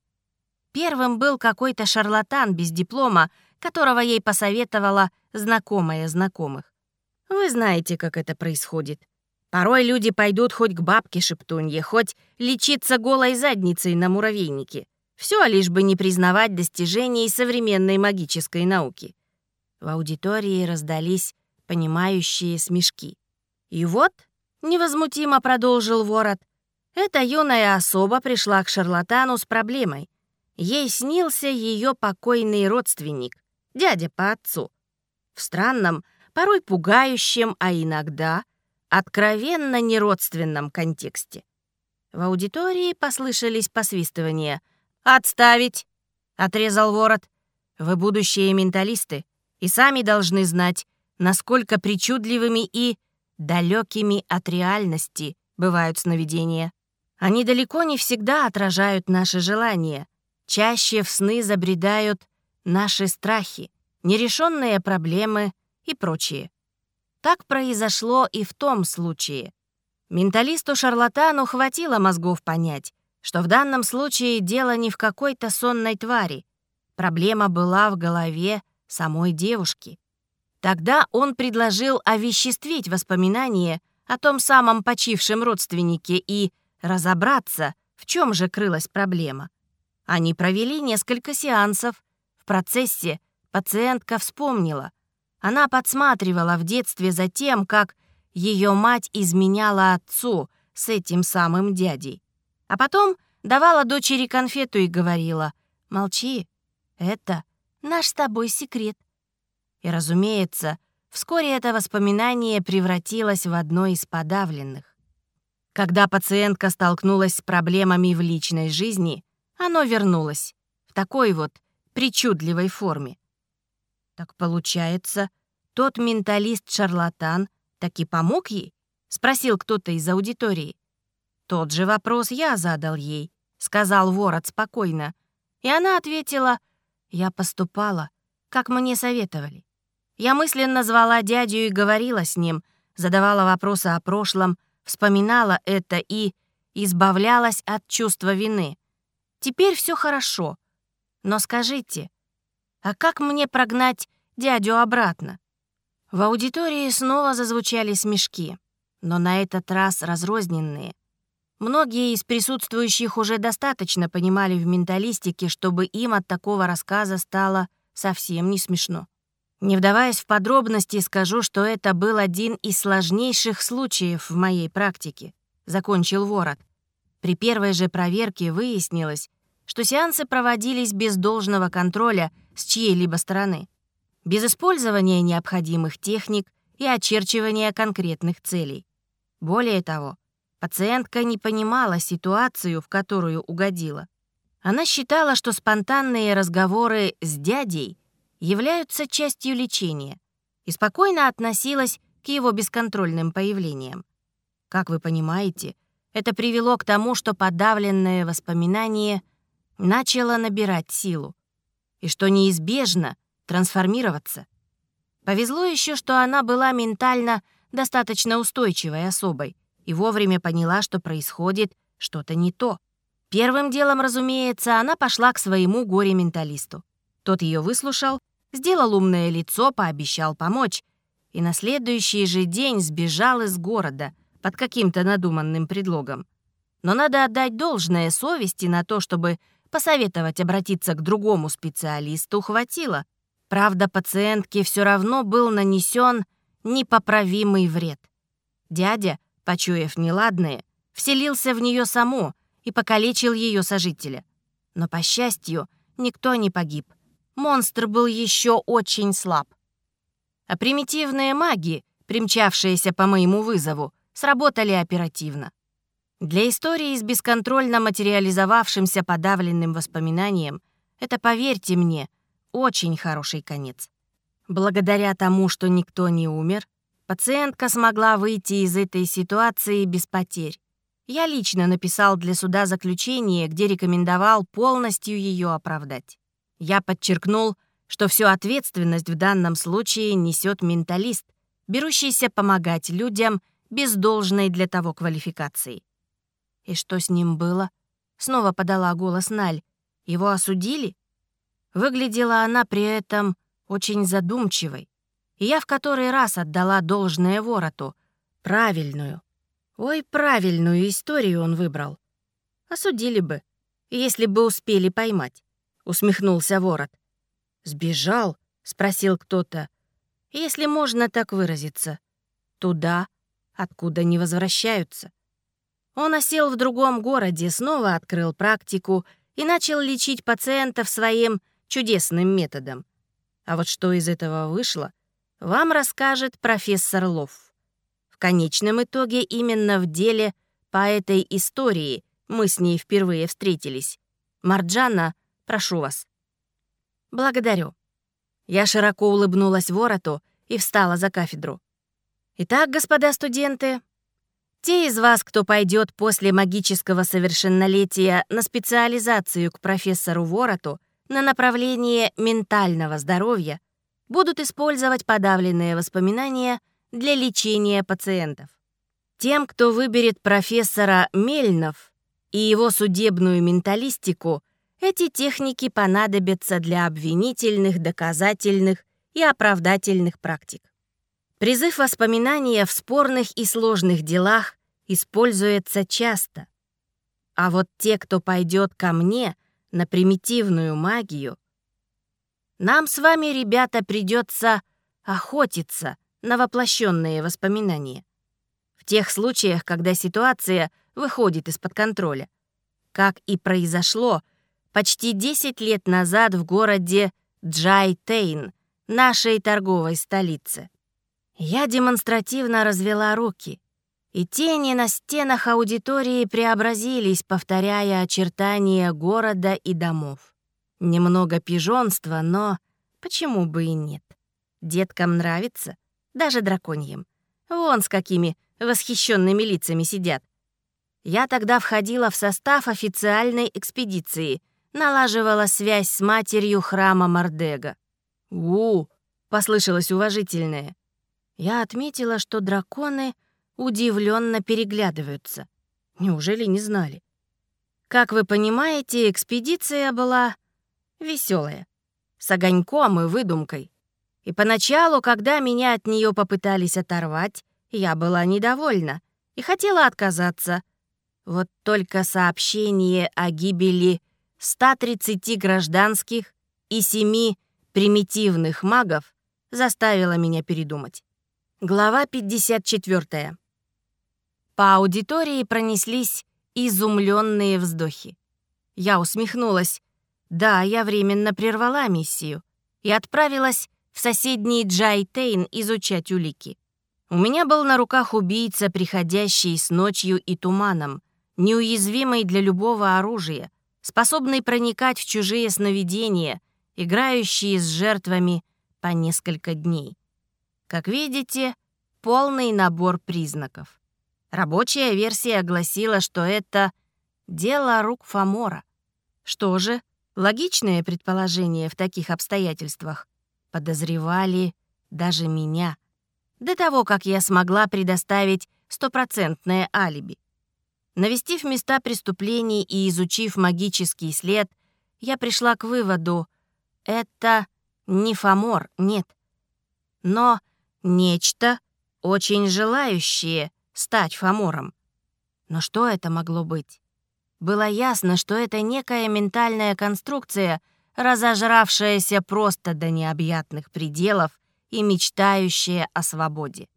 Первым был какой-то шарлатан без диплома, которого ей посоветовала знакомая знакомых. Вы знаете, как это происходит. Порой люди пойдут хоть к бабке-шептунье, хоть лечиться голой задницей на муравейнике. Все лишь бы не признавать достижений современной магической науки. В аудитории раздались понимающие смешки. И вот, невозмутимо продолжил ворот, эта юная особа пришла к шарлатану с проблемой. Ей снился ее покойный родственник, дядя по отцу. В странном, порой пугающем, а иногда откровенно неродственном контексте. В аудитории послышались посвистывания. «Отставить!» — отрезал ворот. «Вы будущие менталисты и сами должны знать, насколько причудливыми и далекими от реальности бывают сновидения. Они далеко не всегда отражают наши желания. Чаще в сны забредают наши страхи, нерешенные проблемы и прочее. Так произошло и в том случае. Менталисту-шарлатану хватило мозгов понять, что в данном случае дело не в какой-то сонной твари. Проблема была в голове самой девушки. Тогда он предложил овеществить воспоминания о том самом почившем родственнике и разобраться, в чем же крылась проблема. Они провели несколько сеансов. В процессе пациентка вспомнила. Она подсматривала в детстве за тем, как ее мать изменяла отцу с этим самым дядей. А потом давала дочери конфету и говорила, «Молчи, это наш с тобой секрет. И, разумеется, вскоре это воспоминание превратилось в одно из подавленных. Когда пациентка столкнулась с проблемами в личной жизни, оно вернулось в такой вот причудливой форме. Так получается, тот менталист-шарлатан таки помог ей? Спросил кто-то из аудитории. Тот же вопрос я задал ей, сказал ворот спокойно. И она ответила, я поступала, как мне советовали. Я мысленно звала дядю и говорила с ним, задавала вопросы о прошлом, вспоминала это и избавлялась от чувства вины. Теперь все хорошо. Но скажите, а как мне прогнать дядю обратно? В аудитории снова зазвучали смешки, но на этот раз разрозненные. Многие из присутствующих уже достаточно понимали в менталистике, чтобы им от такого рассказа стало совсем не смешно. Не вдаваясь в подробности, скажу, что это был один из сложнейших случаев в моей практике, закончил Ворот. При первой же проверке выяснилось, что сеансы проводились без должного контроля с чьей-либо стороны, без использования необходимых техник и очерчивания конкретных целей. Более того, пациентка не понимала ситуацию, в которую угодила. Она считала, что спонтанные разговоры с дядей являются частью лечения и спокойно относилась к его бесконтрольным появлениям. Как вы понимаете, это привело к тому, что подавленное воспоминание начало набирать силу и что неизбежно трансформироваться. Повезло еще, что она была ментально достаточно устойчивой особой и вовремя поняла, что происходит что-то не то. Первым делом, разумеется, она пошла к своему горе-менталисту. Тот ее выслушал, сделал умное лицо, пообещал помочь, и на следующий же день сбежал из города под каким-то надуманным предлогом. Но надо отдать должное совести на то, чтобы посоветовать обратиться к другому специалисту, хватило. Правда, пациентке все равно был нанесен непоправимый вред. Дядя, почуяв неладное, вселился в нее саму и покалечил ее сожителя. Но, по счастью, никто не погиб монстр был еще очень слаб. А примитивные маги, примчавшиеся по моему вызову, сработали оперативно. Для истории с бесконтрольно материализовавшимся подавленным воспоминанием это, поверьте мне, очень хороший конец. Благодаря тому, что никто не умер, пациентка смогла выйти из этой ситуации без потерь. Я лично написал для суда заключение, где рекомендовал полностью ее оправдать. Я подчеркнул, что всю ответственность в данном случае несет менталист, берущийся помогать людям без должной для того квалификации. И что с ним было? Снова подала голос Наль. Его осудили? Выглядела она при этом очень задумчивой. И я в который раз отдала должное вороту. Правильную. Ой, правильную историю он выбрал. Осудили бы, если бы успели поймать усмехнулся ворот. «Сбежал?» — спросил кто-то. «Если можно так выразиться. Туда, откуда не возвращаются». Он осел в другом городе, снова открыл практику и начал лечить пациентов своим чудесным методом. А вот что из этого вышло, вам расскажет профессор Лов. В конечном итоге именно в деле по этой истории мы с ней впервые встретились. Марджана Прошу вас». «Благодарю». Я широко улыбнулась вороту и встала за кафедру. «Итак, господа студенты, те из вас, кто пойдет после магического совершеннолетия на специализацию к профессору Вороту на направление ментального здоровья, будут использовать подавленные воспоминания для лечения пациентов. Тем, кто выберет профессора Мельнов и его судебную менталистику эти техники понадобятся для обвинительных, доказательных и оправдательных практик. Призыв воспоминания в спорных и сложных делах используется часто. А вот те, кто пойдет ко мне на примитивную магию, нам с вами, ребята, придется охотиться на воплощенные воспоминания. В тех случаях, когда ситуация выходит из-под контроля. Как и произошло почти 10 лет назад в городе Джайтейн, нашей торговой столице. Я демонстративно развела руки, и тени на стенах аудитории преобразились, повторяя очертания города и домов. Немного пижонства, но почему бы и нет? Деткам нравится, даже драконьям. Вон с какими восхищенными лицами сидят. Я тогда входила в состав официальной экспедиции, налаживала связь с матерью храма Мардега. «У!» — послышалось уважительное. Я отметила, что драконы удивленно переглядываются. Неужели не знали? Как вы понимаете, экспедиция была веселая, с огоньком и выдумкой. И поначалу, когда меня от нее попытались оторвать, я была недовольна и хотела отказаться. Вот только сообщение о гибели 130 гражданских и 7 примитивных магов заставило меня передумать. Глава 54. По аудитории пронеслись изумленные вздохи. Я усмехнулась. Да, я временно прервала миссию и отправилась в соседний Джайтейн изучать улики. У меня был на руках убийца, приходящий с ночью и туманом, неуязвимый для любого оружия, способный проникать в чужие сновидения, играющий с жертвами по несколько дней. Как видите, полный набор признаков. Рабочая версия гласила, что это дело рук Фомора. Что же, логичное предположение в таких обстоятельствах. Подозревали даже меня. До того, как я смогла предоставить стопроцентное алиби. Навестив места преступлений и изучив магический след, я пришла к выводу — это не Фомор, нет. Но нечто, очень желающее стать Фомором. Но что это могло быть? Было ясно, что это некая ментальная конструкция, разожравшаяся просто до необъятных пределов и мечтающая о свободе.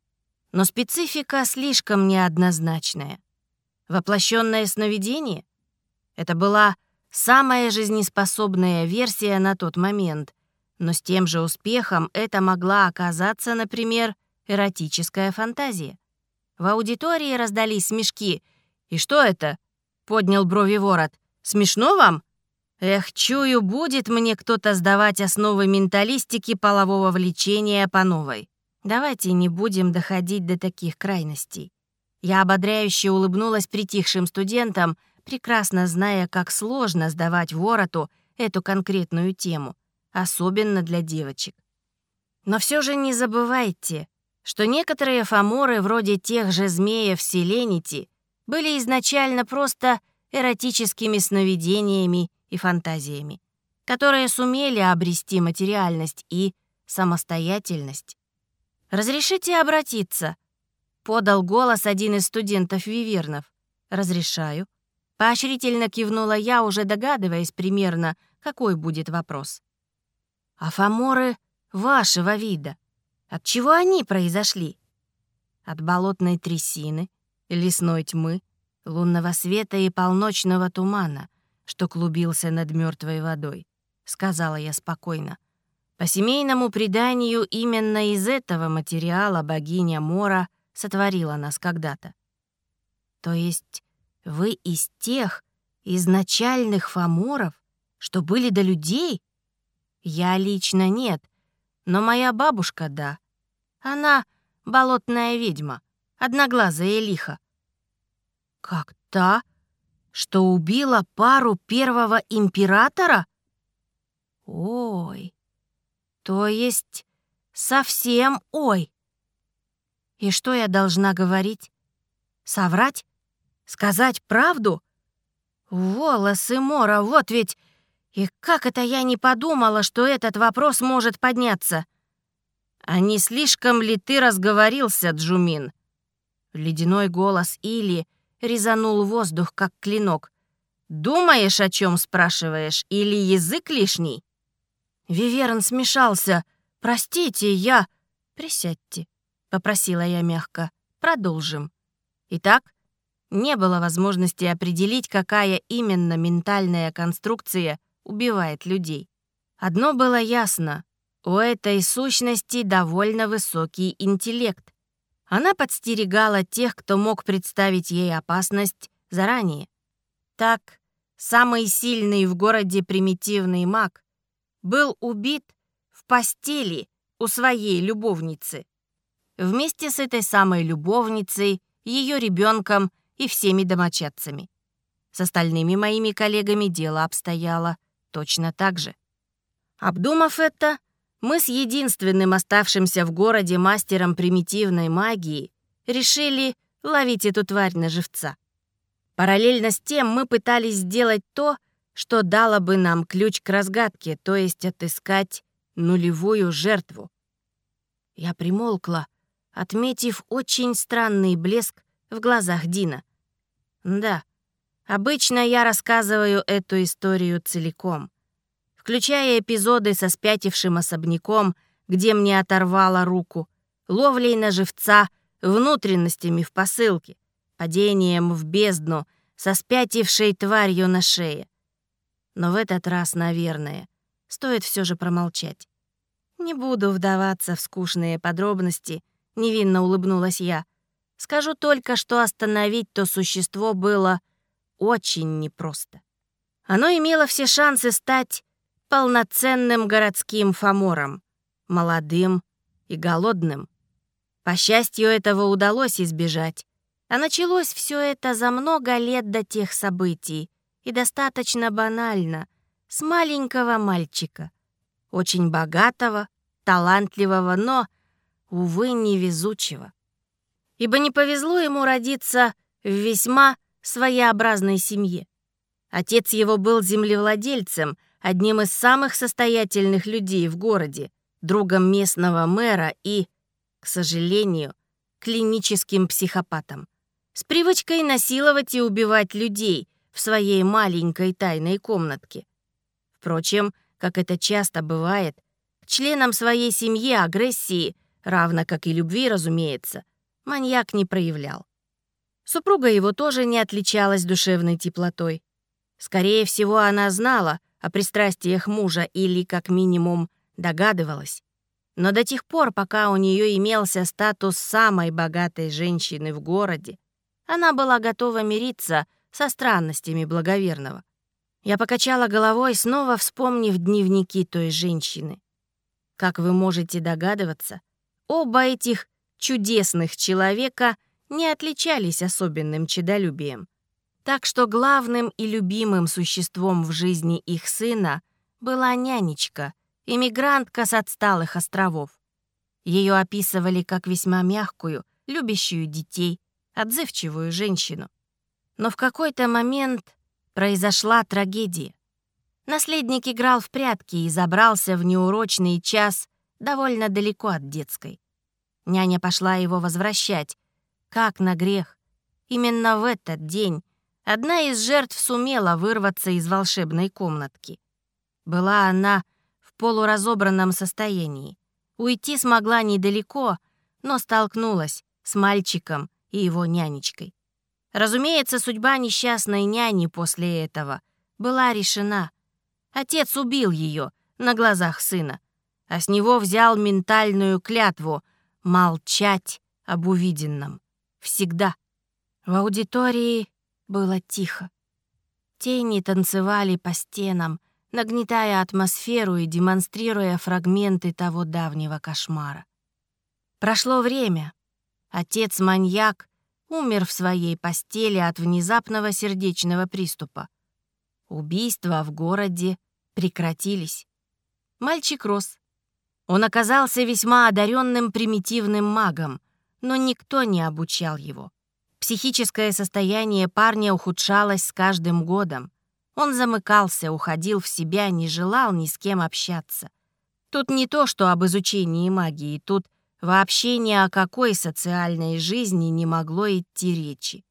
Но специфика слишком неоднозначная. Воплощенное сновидение? Это была самая жизнеспособная версия на тот момент, но с тем же успехом это могла оказаться, например, эротическая фантазия. В аудитории раздались смешки. «И что это?» — поднял брови ворот. «Смешно вам?» Эх, чую, будет мне кто-то сдавать основы менталистики полового влечения по новой. Давайте не будем доходить до таких крайностей. Я ободряюще улыбнулась притихшим студентам, прекрасно зная, как сложно сдавать вороту эту конкретную тему, особенно для девочек. Но все же не забывайте, что некоторые фаморы, вроде тех же змеев Селенити, были изначально просто эротическими сновидениями и фантазиями, которые сумели обрести материальность и самостоятельность. «Разрешите обратиться?» — подал голос один из студентов Вивернов. «Разрешаю». Поощрительно кивнула я, уже догадываясь примерно, какой будет вопрос. «А фаморы вашего вида? От чего они произошли?» «От болотной трясины, лесной тьмы, лунного света и полночного тумана, что клубился над мертвой водой», — сказала я спокойно. По семейному преданию, именно из этого материала богиня Мора сотворила нас когда-то. То есть вы из тех изначальных фаморов, что были до людей? Я лично нет, но моя бабушка — да. Она болотная ведьма, одноглазая лиха. Как та, что убила пару первого императора? Ой, то есть совсем ой. И что я должна говорить? Соврать? Сказать правду? Волосы Мора, вот ведь... И как это я не подумала, что этот вопрос может подняться? А не слишком ли ты разговорился, Джумин? Ледяной голос Или резанул воздух, как клинок. «Думаешь, о чем спрашиваешь, или язык лишний?» Виверн смешался. «Простите, я...» «Присядьте», — попросила я мягко. «Продолжим». Итак, не было возможности определить, какая именно ментальная конструкция убивает людей. Одно было ясно — у этой сущности довольно высокий интеллект. Она подстерегала тех, кто мог представить ей опасность заранее. Так, самый сильный в городе примитивный маг был убит в постели у своей любовницы. Вместе с этой самой любовницей, ее ребенком и всеми домочадцами. С остальными моими коллегами дело обстояло точно так же. Обдумав это, мы с единственным оставшимся в городе мастером примитивной магии решили ловить эту тварь на живца. Параллельно с тем мы пытались сделать то, что дало бы нам ключ к разгадке, то есть отыскать нулевую жертву. Я примолкла, отметив очень странный блеск в глазах Дина. Да, Обычно я рассказываю эту историю целиком, включая эпизоды со спятившим особняком, где мне оторвало руку, ловлей на живца, внутренностями в посылке, падением в бездну со спятившей тварью на шее. Но в этот раз, наверное, стоит все же промолчать. Не буду вдаваться в скучные подробности, невинно улыбнулась я. Скажу только, что остановить то существо было очень непросто. Оно имело все шансы стать полноценным городским фамором, молодым и голодным. По счастью, этого удалось избежать. А началось все это за много лет до тех событий и достаточно банально, с маленького мальчика, очень богатого, талантливого, но, увы, невезучего. Ибо не повезло ему родиться в весьма своеобразной семье. Отец его был землевладельцем, одним из самых состоятельных людей в городе, другом местного мэра и, к сожалению, клиническим психопатом. С привычкой насиловать и убивать людей в своей маленькой тайной комнатке. Впрочем, как это часто бывает, к членам своей семьи агрессии, равно как и любви, разумеется, маньяк не проявлял. Супруга его тоже не отличалась душевной теплотой. Скорее всего, она знала о пристрастиях мужа или, как минимум, догадывалась. Но до тех пор, пока у нее имелся статус самой богатой женщины в городе, она была готова мириться со странностями благоверного. Я покачала головой, снова вспомнив дневники той женщины. Как вы можете догадываться, оба этих чудесных человека — не отличались особенным чедолюбием. Так что главным и любимым существом в жизни их сына была нянечка, иммигрантка с отсталых островов. Ее описывали как весьма мягкую, любящую детей, отзывчивую женщину. Но в какой-то момент произошла трагедия. Наследник играл в прятки и забрался в неурочный час довольно далеко от детской. Няня пошла его возвращать, как на грех. Именно в этот день одна из жертв сумела вырваться из волшебной комнатки. Была она в полуразобранном состоянии. Уйти смогла недалеко, но столкнулась с мальчиком и его нянечкой. Разумеется, судьба несчастной няни после этого была решена. Отец убил ее на глазах сына, а с него взял ментальную клятву молчать об увиденном. Всегда. В аудитории было тихо. Тени танцевали по стенам, нагнетая атмосферу и демонстрируя фрагменты того давнего кошмара. Прошло время. Отец-маньяк умер в своей постели от внезапного сердечного приступа. Убийства в городе прекратились. Мальчик рос. Он оказался весьма одаренным примитивным магом — но никто не обучал его. Психическое состояние парня ухудшалось с каждым годом. Он замыкался, уходил в себя, не желал ни с кем общаться. Тут не то, что об изучении магии, тут вообще ни о какой социальной жизни не могло идти речи.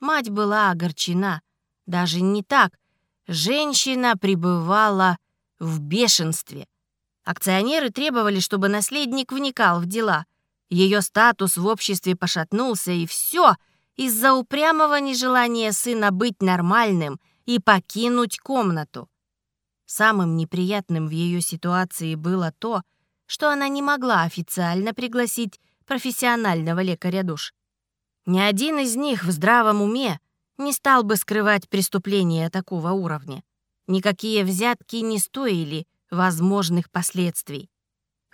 Мать была огорчена. Даже не так. Женщина пребывала в бешенстве. Акционеры требовали, чтобы наследник вникал в дела — ее статус в обществе пошатнулся, и все из-за упрямого нежелания сына быть нормальным и покинуть комнату. Самым неприятным в ее ситуации было то, что она не могла официально пригласить профессионального лекаря душ. Ни один из них в здравом уме не стал бы скрывать преступления такого уровня. Никакие взятки не стоили возможных последствий.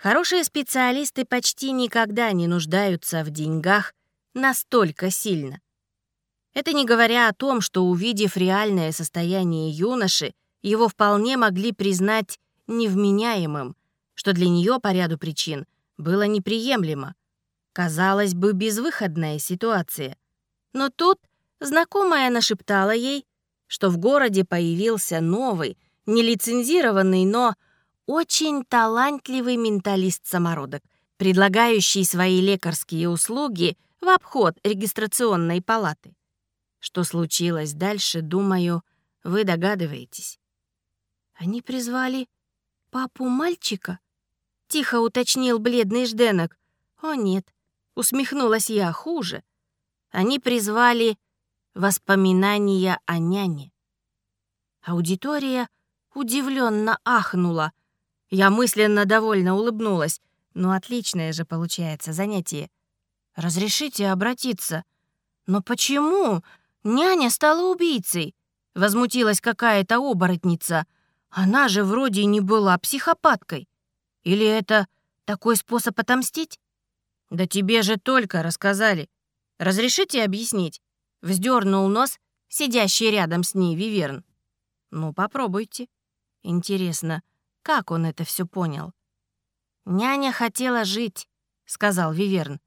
Хорошие специалисты почти никогда не нуждаются в деньгах настолько сильно. Это не говоря о том, что, увидев реальное состояние юноши, его вполне могли признать невменяемым, что для нее по ряду причин было неприемлемо. Казалось бы, безвыходная ситуация. Но тут знакомая нашептала ей, что в городе появился новый, нелицензированный, но очень талантливый менталист-самородок, предлагающий свои лекарские услуги в обход регистрационной палаты. Что случилось дальше, думаю, вы догадываетесь. Они призвали папу мальчика? Тихо уточнил бледный Жденок. О нет, усмехнулась я хуже. Они призвали воспоминания о няне. Аудитория удивленно ахнула. Я мысленно довольно улыбнулась. Ну, отличное же получается занятие. Разрешите обратиться. Но почему няня стала убийцей? Возмутилась какая-то оборотница. Она же вроде не была психопаткой. Или это такой способ отомстить? Да тебе же только рассказали. Разрешите объяснить? Вздернул нос сидящий рядом с ней Виверн. Ну, попробуйте. Интересно, как он это все понял? «Няня хотела жить», — сказал Виверн.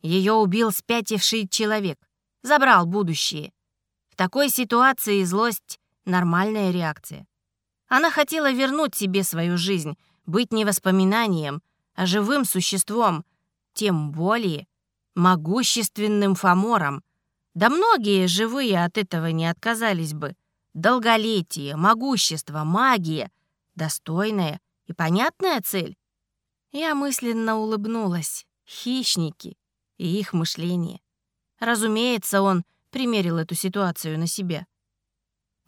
Ее убил спятивший человек, забрал будущее. В такой ситуации злость — нормальная реакция. Она хотела вернуть себе свою жизнь, быть не воспоминанием, а живым существом, тем более могущественным фамором. Да многие живые от этого не отказались бы. Долголетие, могущество, магия — достойная и понятная цель. Я мысленно улыбнулась. Хищники и их мышление. Разумеется, он примерил эту ситуацию на себя.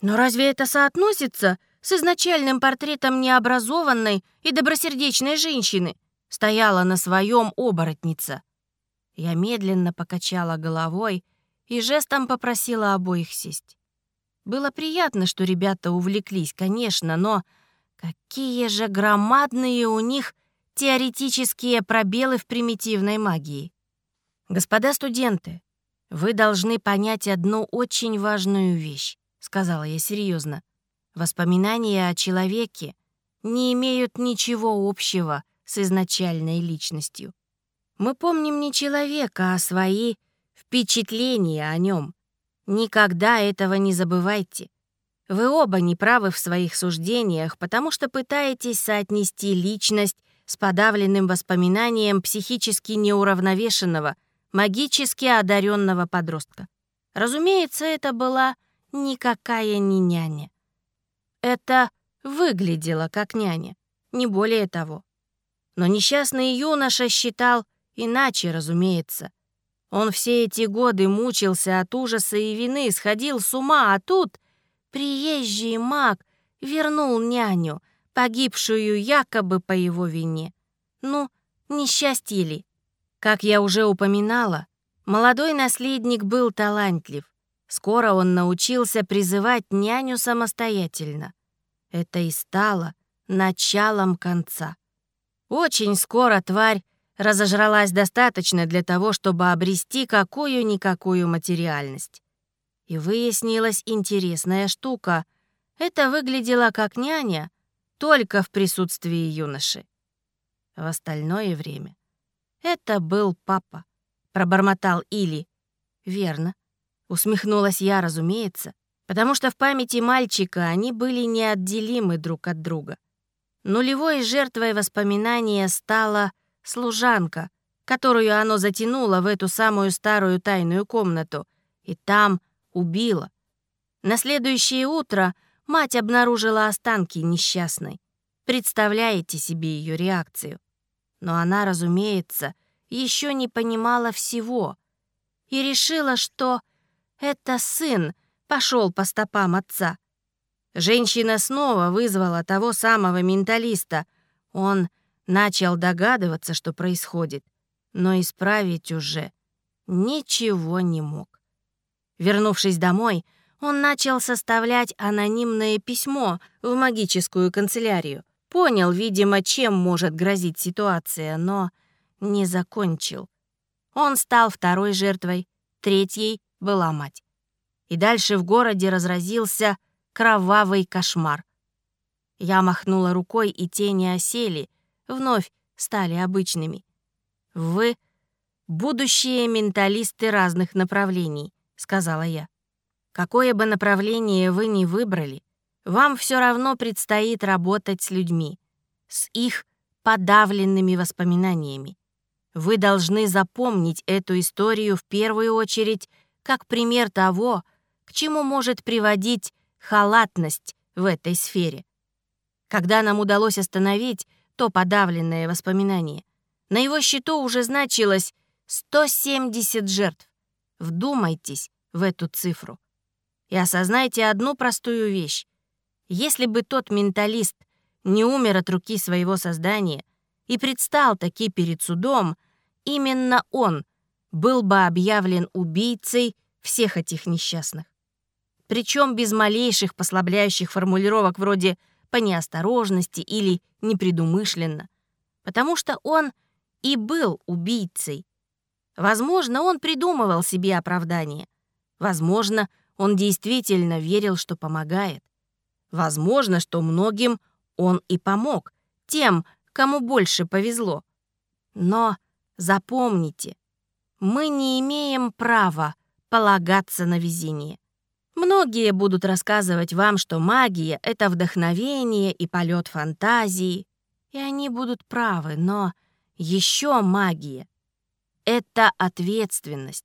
Но разве это соотносится с изначальным портретом необразованной и добросердечной женщины? Стояла на своем оборотница. Я медленно покачала головой и жестом попросила обоих сесть. Было приятно, что ребята увлеклись, конечно, но какие же громадные у них теоретические пробелы в примитивной магии. Господа студенты, вы должны понять одну очень важную вещь, сказала я серьезно. Воспоминания о человеке не имеют ничего общего с изначальной личностью. Мы помним не человека, а свои впечатления о нем. Никогда этого не забывайте. Вы оба не правы в своих суждениях, потому что пытаетесь соотнести личность с подавленным воспоминанием психически неуравновешенного, магически одаренного подростка. Разумеется, это была никакая не няня. Это выглядело как няня, не более того. Но несчастный юноша считал иначе, разумеется. Он все эти годы мучился от ужаса и вины, сходил с ума, а тут приезжий маг вернул няню — погибшую якобы по его вине. Ну, несчастье ли? Как я уже упоминала, молодой наследник был талантлив. Скоро он научился призывать няню самостоятельно. Это и стало началом конца. Очень скоро тварь разожралась достаточно для того, чтобы обрести какую-никакую материальность. И выяснилась интересная штука. Это выглядело как няня, только в присутствии юноши. В остальное время это был папа, пробормотал Или. Верно, усмехнулась я, разумеется, потому что в памяти мальчика они были неотделимы друг от друга. Нулевой жертвой воспоминания стала служанка, которую оно затянуло в эту самую старую тайную комнату, и там убило. На следующее утро — Мать обнаружила останки несчастной. Представляете себе ее реакцию? Но она, разумеется, еще не понимала всего и решила, что это сын пошел по стопам отца. Женщина снова вызвала того самого менталиста. Он начал догадываться, что происходит, но исправить уже ничего не мог. Вернувшись домой, он начал составлять анонимное письмо в магическую канцелярию. Понял, видимо, чем может грозить ситуация, но не закончил. Он стал второй жертвой, третьей была мать. И дальше в городе разразился кровавый кошмар. Я махнула рукой, и тени осели, вновь стали обычными. «Вы — будущие менталисты разных направлений», — сказала я. Какое бы направление вы ни выбрали, вам все равно предстоит работать с людьми, с их подавленными воспоминаниями. Вы должны запомнить эту историю в первую очередь как пример того, к чему может приводить халатность в этой сфере. Когда нам удалось остановить то подавленное воспоминание, на его счету уже значилось 170 жертв. Вдумайтесь в эту цифру. И осознайте одну простую вещь. Если бы тот менталист не умер от руки своего создания и предстал таки перед судом, именно он был бы объявлен убийцей всех этих несчастных. Причем без малейших послабляющих формулировок вроде «по неосторожности» или «непредумышленно», потому что он и был убийцей. Возможно, он придумывал себе оправдание. Возможно, он действительно верил, что помогает. Возможно, что многим он и помог, тем, кому больше повезло. Но запомните, мы не имеем права полагаться на везение. Многие будут рассказывать вам, что магия — это вдохновение и полет фантазии, и они будут правы, но еще магия — это ответственность.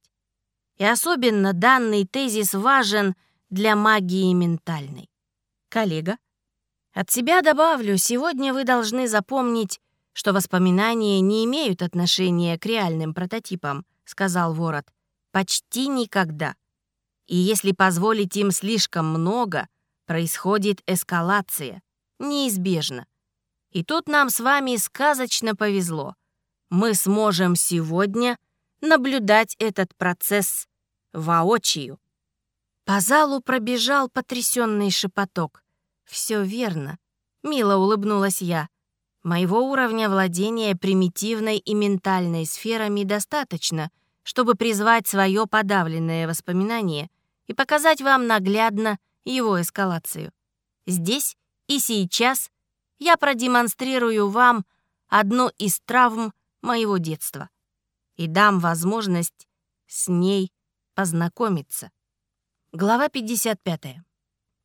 И особенно данный тезис важен для магии ментальной. Коллега, от себя добавлю, сегодня вы должны запомнить, что воспоминания не имеют отношения к реальным прототипам, сказал Ворот. Почти никогда. И если позволить им слишком много, происходит эскалация. Неизбежно. И тут нам с вами сказочно повезло. Мы сможем сегодня наблюдать этот процесс воочию. По залу пробежал потрясенный шепоток. Все верно. Мило улыбнулась я. Моего уровня владения примитивной и ментальной сферами достаточно, чтобы призвать свое подавленное воспоминание и показать вам наглядно его эскалацию. Здесь и сейчас я продемонстрирую вам одну из травм моего детства и дам возможность с ней познакомиться. Глава 55.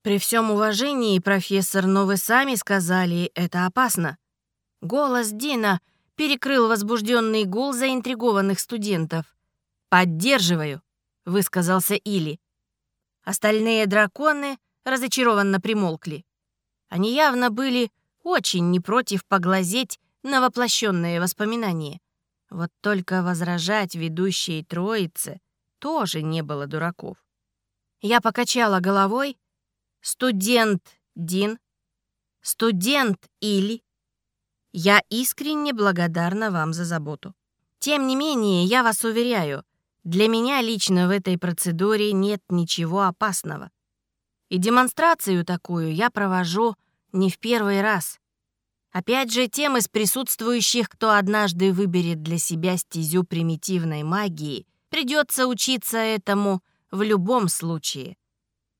При всем уважении, профессор, но вы сами сказали, это опасно. Голос Дина перекрыл возбужденный гул заинтригованных студентов. «Поддерживаю», — высказался Или. Остальные драконы разочарованно примолкли. Они явно были очень не против поглазеть на воплощенные воспоминания. Вот только возражать ведущей троице тоже не было дураков. Я покачала головой. Студент Дин, студент Или. Я искренне благодарна вам за заботу. Тем не менее, я вас уверяю, для меня лично в этой процедуре нет ничего опасного. И демонстрацию такую я провожу не в первый раз. Опять же, тем из присутствующих, кто однажды выберет для себя стезю примитивной магии, придется учиться этому в любом случае.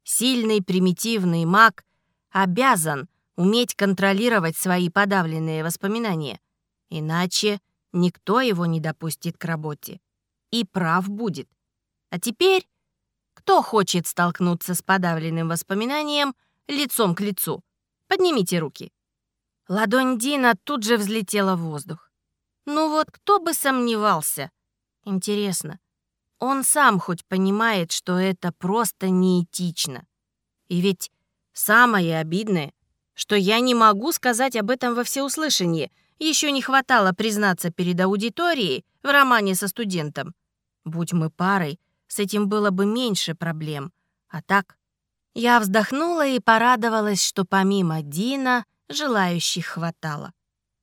Сильный примитивный маг обязан уметь контролировать свои подавленные воспоминания, иначе никто его не допустит к работе и прав будет. А теперь, кто хочет столкнуться с подавленным воспоминанием лицом к лицу? Поднимите руки. Ладонь Дина тут же взлетела в воздух. Ну вот кто бы сомневался. Интересно, он сам хоть понимает, что это просто неэтично. И ведь самое обидное, что я не могу сказать об этом во всеуслышание. Еще не хватало признаться перед аудиторией в романе со студентом. Будь мы парой, с этим было бы меньше проблем. А так, я вздохнула и порадовалась, что помимо Дина желающих хватало.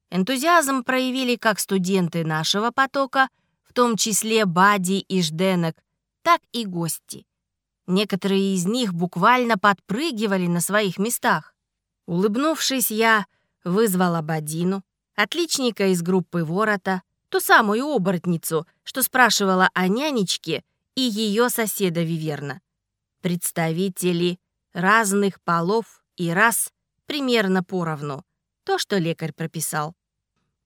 Энтузиазм проявили как студенты нашего потока, в том числе Бади и Жденок, так и гости. Некоторые из них буквально подпрыгивали на своих местах. Улыбнувшись, я вызвала Бадину, отличника из группы Ворота, ту самую оборотницу, что спрашивала о нянечке и ее соседа Виверна. Представители разных полов и рас примерно поровну. То, что лекарь прописал.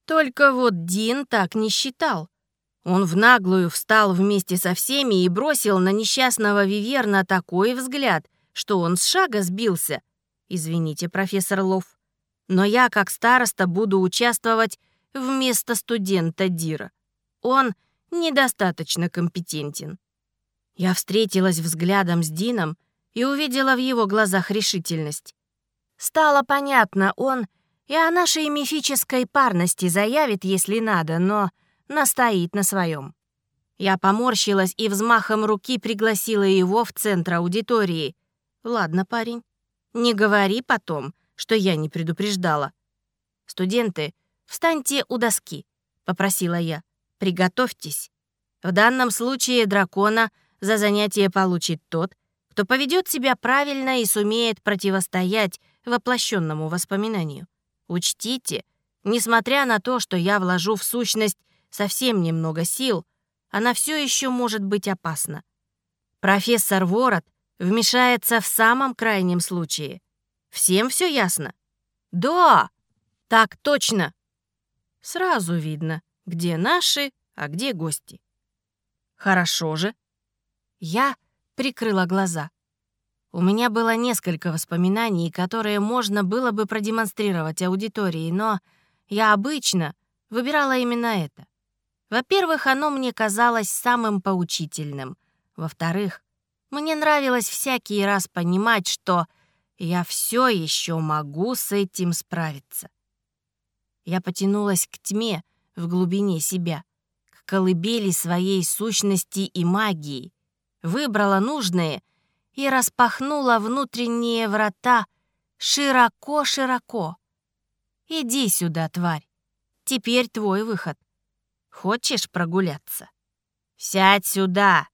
Только вот Дин так не считал. Он в наглую встал вместе со всеми и бросил на несчастного Виверна такой взгляд, что он с шага сбился. Извините, профессор Лов, но я, как староста, буду участвовать вместо студента Дира. Он недостаточно компетентен. Я встретилась взглядом с Дином и увидела в его глазах решительность. Стало понятно, он и о нашей мифической парности заявит, если надо, но настоит на своем. Я поморщилась и взмахом руки пригласила его в центр аудитории. «Ладно, парень, не говори потом, что я не предупреждала. Студенты, встаньте у доски», — попросила я. «Приготовьтесь. В данном случае дракона за занятие получит тот, кто поведет себя правильно и сумеет противостоять воплощенному воспоминанию. Учтите, несмотря на то, что я вложу в сущность совсем немного сил, она все еще может быть опасна. Профессор Ворот вмешается в самом крайнем случае. Всем все ясно? Да, так точно. Сразу видно, где наши, а где гости. Хорошо же. Я прикрыла глаза. У меня было несколько воспоминаний, которые можно было бы продемонстрировать аудитории, но я обычно выбирала именно это. Во-первых, оно мне казалось самым поучительным. Во-вторых, мне нравилось всякий раз понимать, что я все еще могу с этим справиться. Я потянулась к тьме в глубине себя, к колыбели своей сущности и магии, выбрала нужные и распахнула внутренние врата широко-широко. «Иди сюда, тварь, теперь твой выход». Хочешь прогуляться? Сядь сюда!»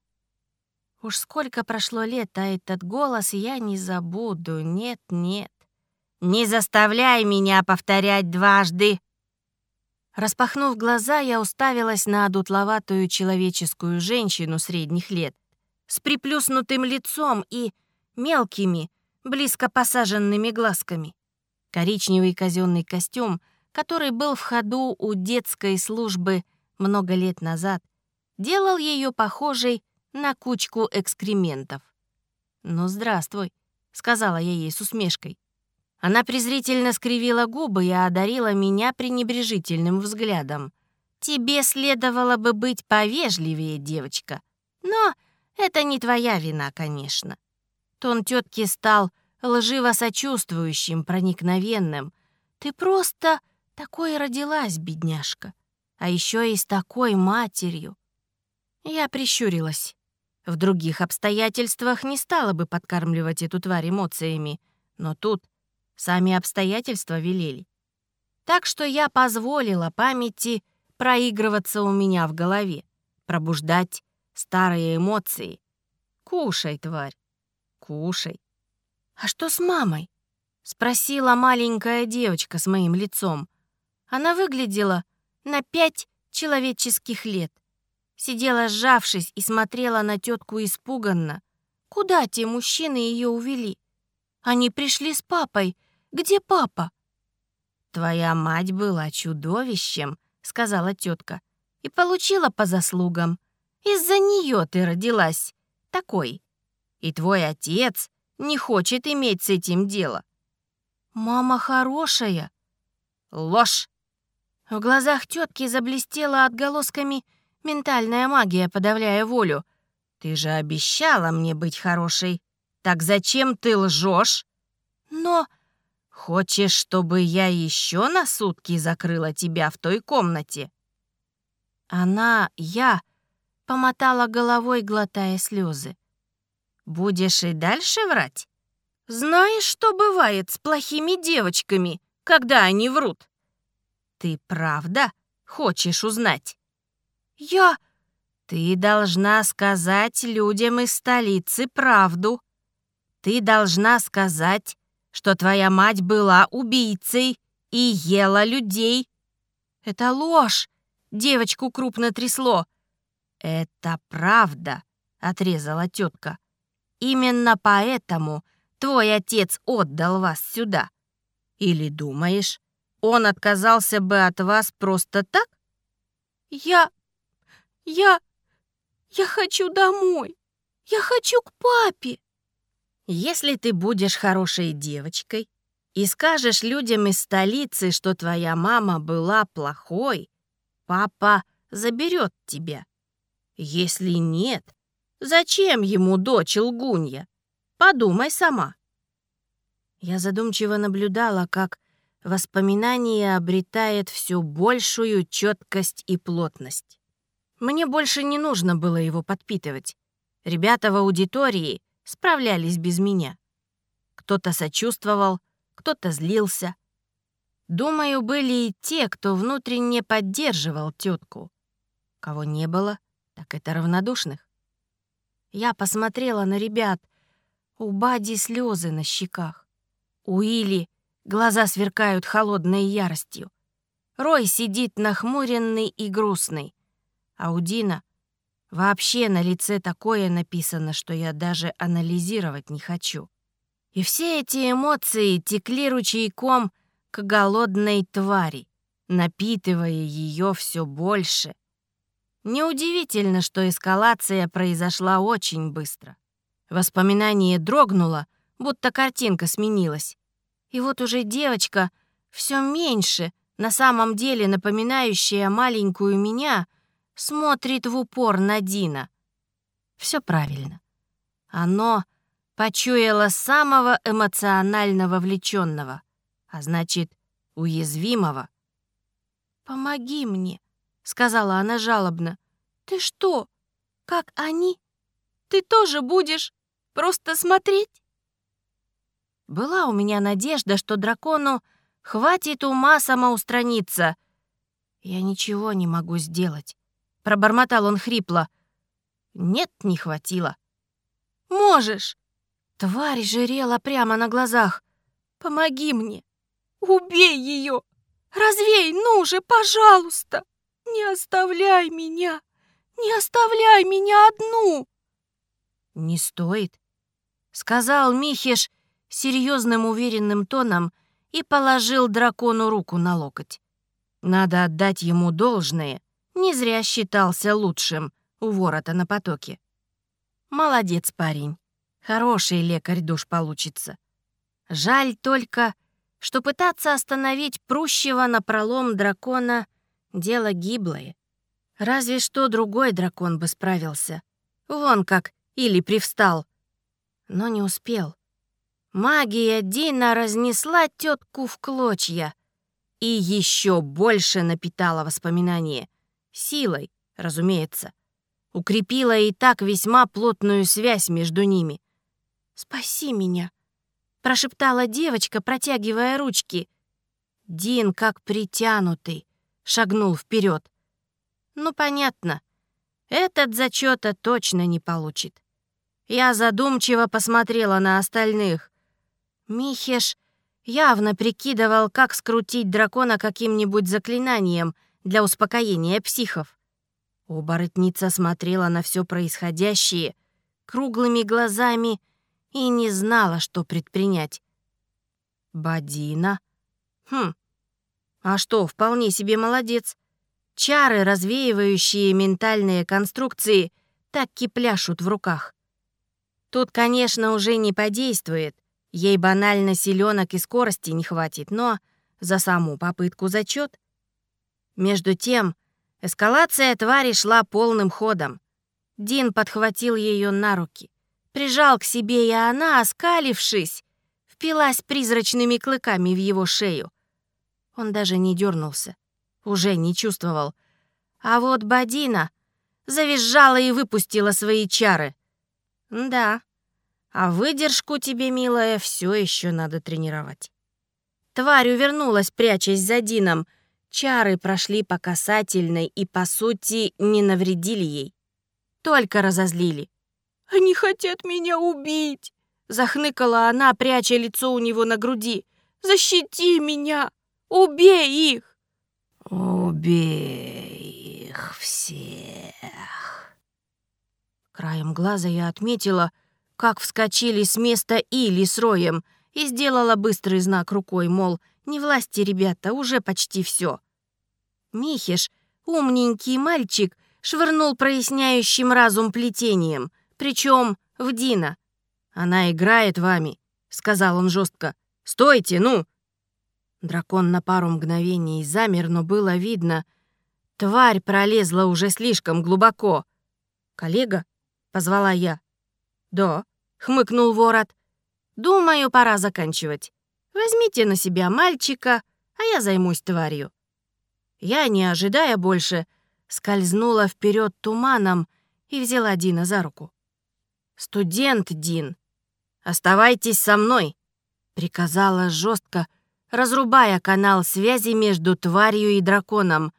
Уж сколько прошло лет, а этот голос я не забуду. Нет, нет. Не заставляй меня повторять дважды. Распахнув глаза, я уставилась на одутловатую человеческую женщину средних лет с приплюснутым лицом и мелкими, близко посаженными глазками. Коричневый казенный костюм, который был в ходу у детской службы много лет назад делал ее похожей на кучку экскрементов. «Ну, здравствуй», — сказала я ей с усмешкой. Она презрительно скривила губы и одарила меня пренебрежительным взглядом. «Тебе следовало бы быть повежливее, девочка. Но это не твоя вина, конечно». Тон тетки стал лживо-сочувствующим, проникновенным. «Ты просто такой родилась, бедняжка а еще и с такой матерью. Я прищурилась. В других обстоятельствах не стала бы подкармливать эту тварь эмоциями, но тут сами обстоятельства велели. Так что я позволила памяти проигрываться у меня в голове, пробуждать старые эмоции. Кушай, тварь, кушай. «А что с мамой?» — спросила маленькая девочка с моим лицом. Она выглядела на пять человеческих лет. Сидела сжавшись и смотрела на тетку испуганно. Куда те мужчины ее увели? Они пришли с папой. Где папа? Твоя мать была чудовищем, сказала тетка, и получила по заслугам. Из-за нее ты родилась такой. И твой отец не хочет иметь с этим дело. Мама хорошая. Ложь. В глазах тетки заблестела отголосками ментальная магия, подавляя волю. «Ты же обещала мне быть хорошей. Так зачем ты лжешь? «Но...» «Хочешь, чтобы я еще на сутки закрыла тебя в той комнате?» Она, я, помотала головой, глотая слезы. «Будешь и дальше врать? Знаешь, что бывает с плохими девочками, когда они врут?» Ты правда хочешь узнать? Я... Ты должна сказать людям из столицы правду. Ты должна сказать, что твоя мать была убийцей и ела людей. Это ложь. Девочку крупно трясло. Это правда, отрезала тетка. Именно поэтому твой отец отдал вас сюда. Или думаешь, он отказался бы от вас просто так? Я... я... я хочу домой. Я хочу к папе. Если ты будешь хорошей девочкой и скажешь людям из столицы, что твоя мама была плохой, папа заберет тебя. Если нет, зачем ему дочь лгунья? Подумай сама». Я задумчиво наблюдала, как воспоминание обретает все большую четкость и плотность. Мне больше не нужно было его подпитывать. Ребята в аудитории справлялись без меня. Кто-то сочувствовал, кто-то злился. Думаю, были и те, кто внутренне поддерживал тетку. Кого не было, так это равнодушных. Я посмотрела на ребят. У Бади слезы на щеках. У Или глаза сверкают холодной яростью. Рой сидит нахмуренный и грустный. А у Дина вообще на лице такое написано, что я даже анализировать не хочу. И все эти эмоции текли ручейком к голодной твари, напитывая ее все больше. Неудивительно, что эскалация произошла очень быстро. Воспоминание дрогнуло, будто картинка сменилась. И вот уже девочка, все меньше, на самом деле напоминающая маленькую меня, смотрит в упор на Дина. Все правильно. Оно почуяло самого эмоционально влеченного, а значит, уязвимого. «Помоги мне», — сказала она жалобно. «Ты что, как они? Ты тоже будешь просто смотреть?» Была у меня надежда, что дракону хватит ума самоустраниться. «Я ничего не могу сделать», — пробормотал он хрипло. «Нет, не хватило». «Можешь!» Тварь жирела прямо на глазах. «Помоги мне! Убей ее! Развей, ну же, пожалуйста! Не оставляй меня! Не оставляй меня одну!» «Не стоит», — сказал Михиш, серьезным уверенным тоном и положил дракону руку на локоть. Надо отдать ему должное, не зря считался лучшим у ворота на потоке. Молодец парень, хороший лекарь душ получится. Жаль только, что пытаться остановить прущего на пролом дракона — дело гиблое. Разве что другой дракон бы справился. Вон как или привстал. Но не успел. Магия Дина разнесла тетку в клочья и еще больше напитала воспоминания. Силой, разумеется. Укрепила и так весьма плотную связь между ними. «Спаси меня!» — прошептала девочка, протягивая ручки. Дин, как притянутый, шагнул вперед. «Ну, понятно. Этот зачета точно не получит». Я задумчиво посмотрела на остальных. Михеш явно прикидывал, как скрутить дракона каким-нибудь заклинанием для успокоения психов. Оборотница смотрела на все происходящее круглыми глазами и не знала, что предпринять. Бадина? Хм, а что, вполне себе молодец. Чары, развеивающие ментальные конструкции, так кипляшут в руках. Тут, конечно, уже не подействует, Ей банально силёнок и скорости не хватит, но за саму попытку зачет. Между тем, эскалация твари шла полным ходом. Дин подхватил ее на руки, прижал к себе, и она, оскалившись, впилась призрачными клыками в его шею. Он даже не дернулся, уже не чувствовал. А вот Бадина завизжала и выпустила свои чары. Да, а выдержку тебе, милая, все еще надо тренировать. Тварь увернулась, прячась за Дином. Чары прошли по касательной и, по сути, не навредили ей. Только разозлили. «Они хотят меня убить!» Захныкала она, пряча лицо у него на груди. «Защити меня! Убей их!» «Убей их всех!» Краем глаза я отметила, как вскочили с места Или с Роем, и сделала быстрый знак рукой, мол, не власти, ребята, уже почти все. Михиш, умненький мальчик, швырнул проясняющим разум плетением, причем в Дина. «Она играет вами», — сказал он жестко. «Стойте, ну!» Дракон на пару мгновений замер, но было видно. Тварь пролезла уже слишком глубоко. «Коллега?» — позвала я. «Да», — хмыкнул ворот. «Думаю, пора заканчивать. Возьмите на себя мальчика, а я займусь тварью». Я, не ожидая больше, скользнула вперед туманом и взяла Дина за руку. «Студент Дин, оставайтесь со мной», — приказала жестко, разрубая канал связи между тварью и драконом.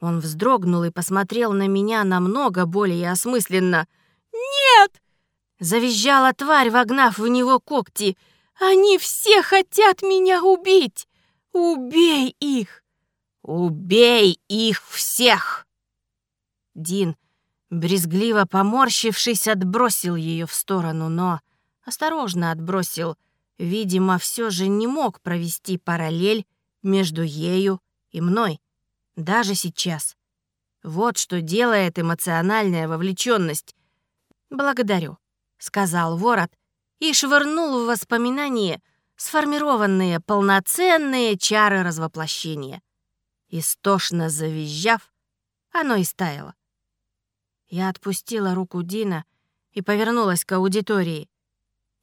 Он вздрогнул и посмотрел на меня намного более осмысленно. «Нет!» — завизжала тварь, вогнав в него когти. «Они все хотят меня убить! Убей их! Убей их всех!» Дин, брезгливо поморщившись, отбросил ее в сторону, но осторожно отбросил — видимо, все же не мог провести параллель между ею и мной, даже сейчас. Вот что делает эмоциональная вовлеченность. «Благодарю», — сказал ворот и швырнул в воспоминания сформированные полноценные чары развоплощения. Истошно завизжав, оно и стаяло. Я отпустила руку Дина и повернулась к аудитории.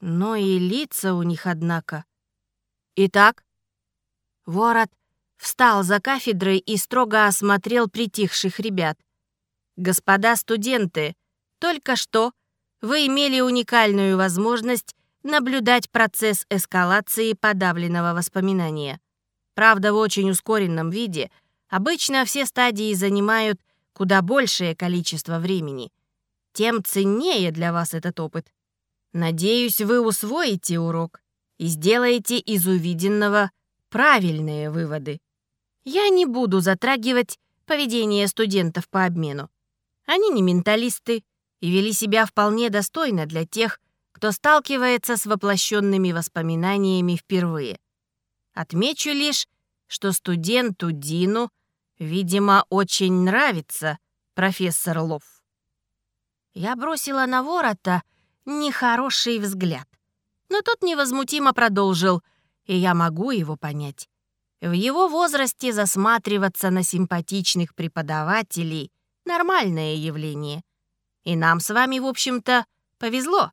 Но и лица у них, однако. Итак, ворот встал за кафедрой и строго осмотрел притихших ребят. «Господа студенты, только что вы имели уникальную возможность наблюдать процесс эскалации подавленного воспоминания. Правда, в очень ускоренном виде. Обычно все стадии занимают куда большее количество времени. Тем ценнее для вас этот опыт. Надеюсь, вы усвоите урок и сделаете из увиденного правильные выводы. Я не буду затрагивать поведение студентов по обмену. Они не менталисты и вели себя вполне достойно для тех, кто сталкивается с воплощенными воспоминаниями впервые. Отмечу лишь, что студенту Дину, видимо, очень нравится профессор Лов. Я бросила на ворота нехороший взгляд. Но тот невозмутимо продолжил, и я могу его понять. В его возрасте засматриваться на симпатичных преподавателей — нормальное явление. И нам с вами, в общем-то, повезло.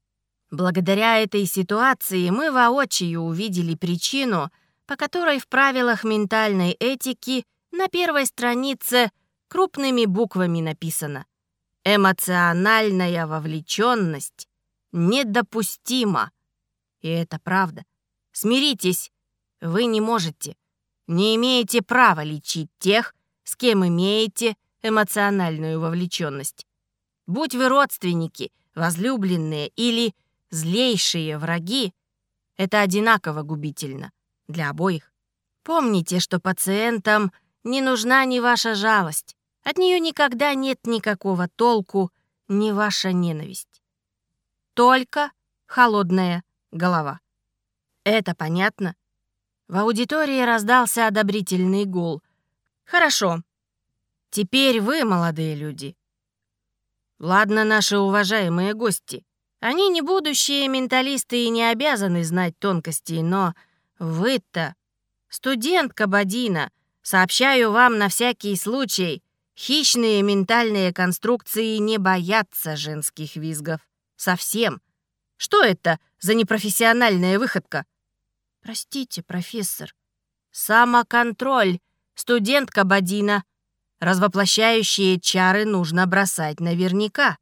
Благодаря этой ситуации мы воочию увидели причину, по которой в правилах ментальной этики на первой странице крупными буквами написано «Эмоциональная вовлеченность недопустимо. И это правда. Смиритесь, вы не можете, не имеете права лечить тех, с кем имеете эмоциональную вовлеченность. Будь вы родственники, возлюбленные или злейшие враги, это одинаково губительно для обоих. Помните, что пациентам не нужна ни ваша жалость, от нее никогда нет никакого толку, ни ваша ненависть только холодная голова. Это понятно? В аудитории раздался одобрительный гул. Хорошо. Теперь вы, молодые люди. Ладно, наши уважаемые гости. Они не будущие менталисты и не обязаны знать тонкостей, но вы-то, студент Кабадина, сообщаю вам на всякий случай, хищные ментальные конструкции не боятся женских визгов. Совсем. Что это за непрофессиональная выходка? Простите, профессор. Самоконтроль, студент Кабадина. Развоплощающие чары нужно бросать наверняка.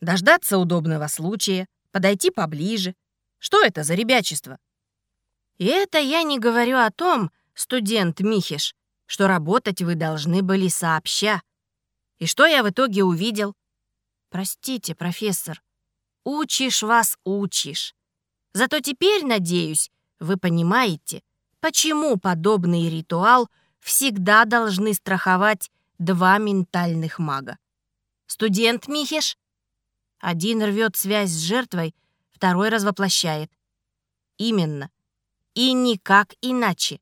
Дождаться удобного случая, подойти поближе. Что это за ребячество? И это я не говорю о том, студент Михиш, что работать вы должны были сообща. И что я в итоге увидел? Простите, профессор, Учишь вас, учишь. Зато теперь, надеюсь, вы понимаете, почему подобный ритуал всегда должны страховать два ментальных мага. Студент Михиш? Один рвет связь с жертвой, второй развоплощает. Именно. И никак иначе.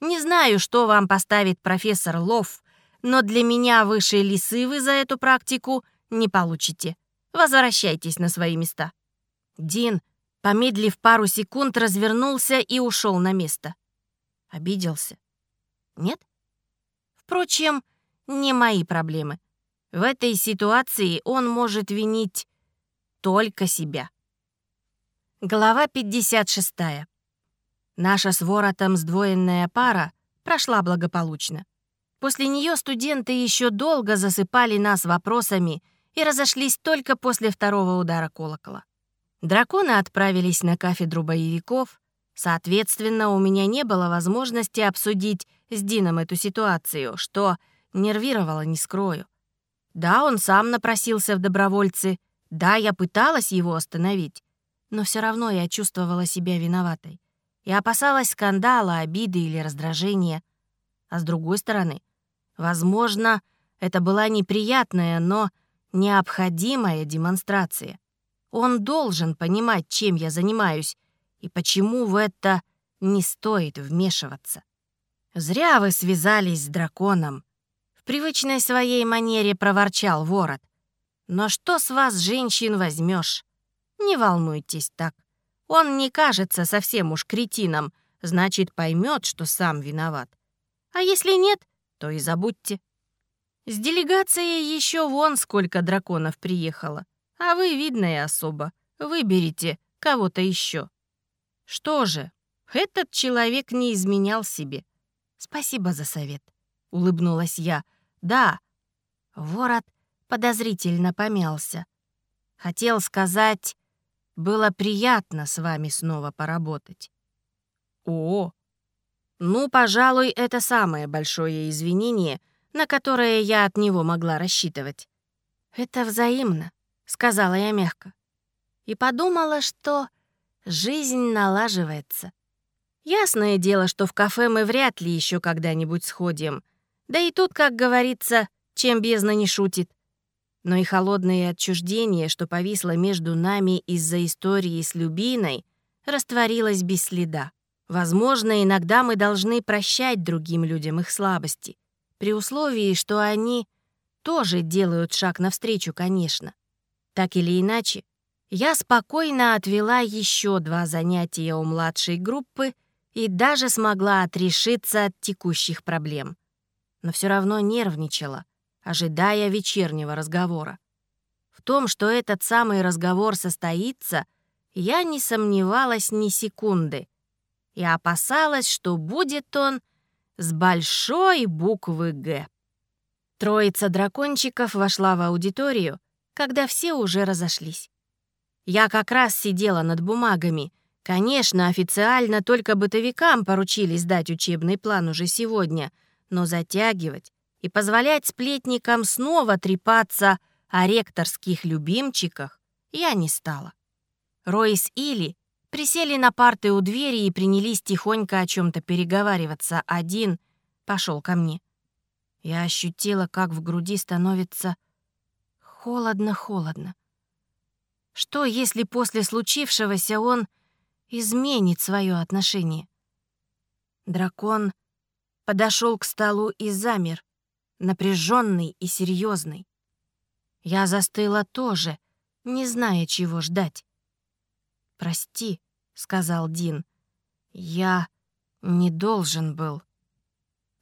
Не знаю, что вам поставит профессор Лов, но для меня выше лисы вы за эту практику не получите. Возвращайтесь на свои места». Дин, помедлив пару секунд, развернулся и ушел на место. Обиделся? Нет? Впрочем, не мои проблемы. В этой ситуации он может винить только себя. Глава 56. Наша с воротом сдвоенная пара прошла благополучно. После нее студенты еще долго засыпали нас вопросами и разошлись только после второго удара колокола. Драконы отправились на кафедру боевиков. Соответственно, у меня не было возможности обсудить с Дином эту ситуацию, что нервировало, не скрою. Да, он сам напросился в добровольцы, да, я пыталась его остановить, но все равно я чувствовала себя виноватой. Я опасалась скандала, обиды или раздражения. А с другой стороны, возможно, это была неприятная, но необходимая демонстрация. Он должен понимать, чем я занимаюсь, и почему в это не стоит вмешиваться. «Зря вы связались с драконом», — в привычной своей манере проворчал ворот. «Но что с вас, женщин, возьмешь? Не волнуйтесь так. Он не кажется совсем уж кретином, значит, поймет, что сам виноват. А если нет, то и забудьте. С делегацией еще вон сколько драконов приехало, а вы видная особа. Выберите кого-то еще. Что же, этот человек не изменял себе. Спасибо за совет, улыбнулась я. Да, ворот подозрительно помялся. Хотел сказать, было приятно с вами снова поработать. О, ну, пожалуй, это самое большое извинение, на которое я от него могла рассчитывать. Это взаимно, сказала я мягко. И подумала, что жизнь налаживается. Ясное дело, что в кафе мы вряд ли еще когда-нибудь сходим. Да и тут, как говорится, чем бездна не шутит но и холодное отчуждение, что повисло между нами из-за истории с Любиной, растворилось без следа. Возможно, иногда мы должны прощать другим людям их слабости, при условии, что они тоже делают шаг навстречу, конечно. Так или иначе, я спокойно отвела еще два занятия у младшей группы и даже смогла отрешиться от текущих проблем. Но все равно нервничала, ожидая вечернего разговора. В том, что этот самый разговор состоится, я не сомневалась ни секунды и опасалась, что будет он с большой буквы «Г». Троица дракончиков вошла в аудиторию, когда все уже разошлись. Я как раз сидела над бумагами. Конечно, официально только бытовикам поручили сдать учебный план уже сегодня, но затягивать и позволять сплетникам снова трепаться о ректорских любимчиках я не стала. Ройс Или присели на парты у двери и принялись тихонько о чем-то переговариваться. Один пошел ко мне. Я ощутила, как в груди становится холодно-холодно. Что, если после случившегося он изменит свое отношение? Дракон подошел к столу и замер, напряженный и серьезный. Я застыла тоже, не зная, чего ждать. «Прости», — сказал Дин, — «я не должен был».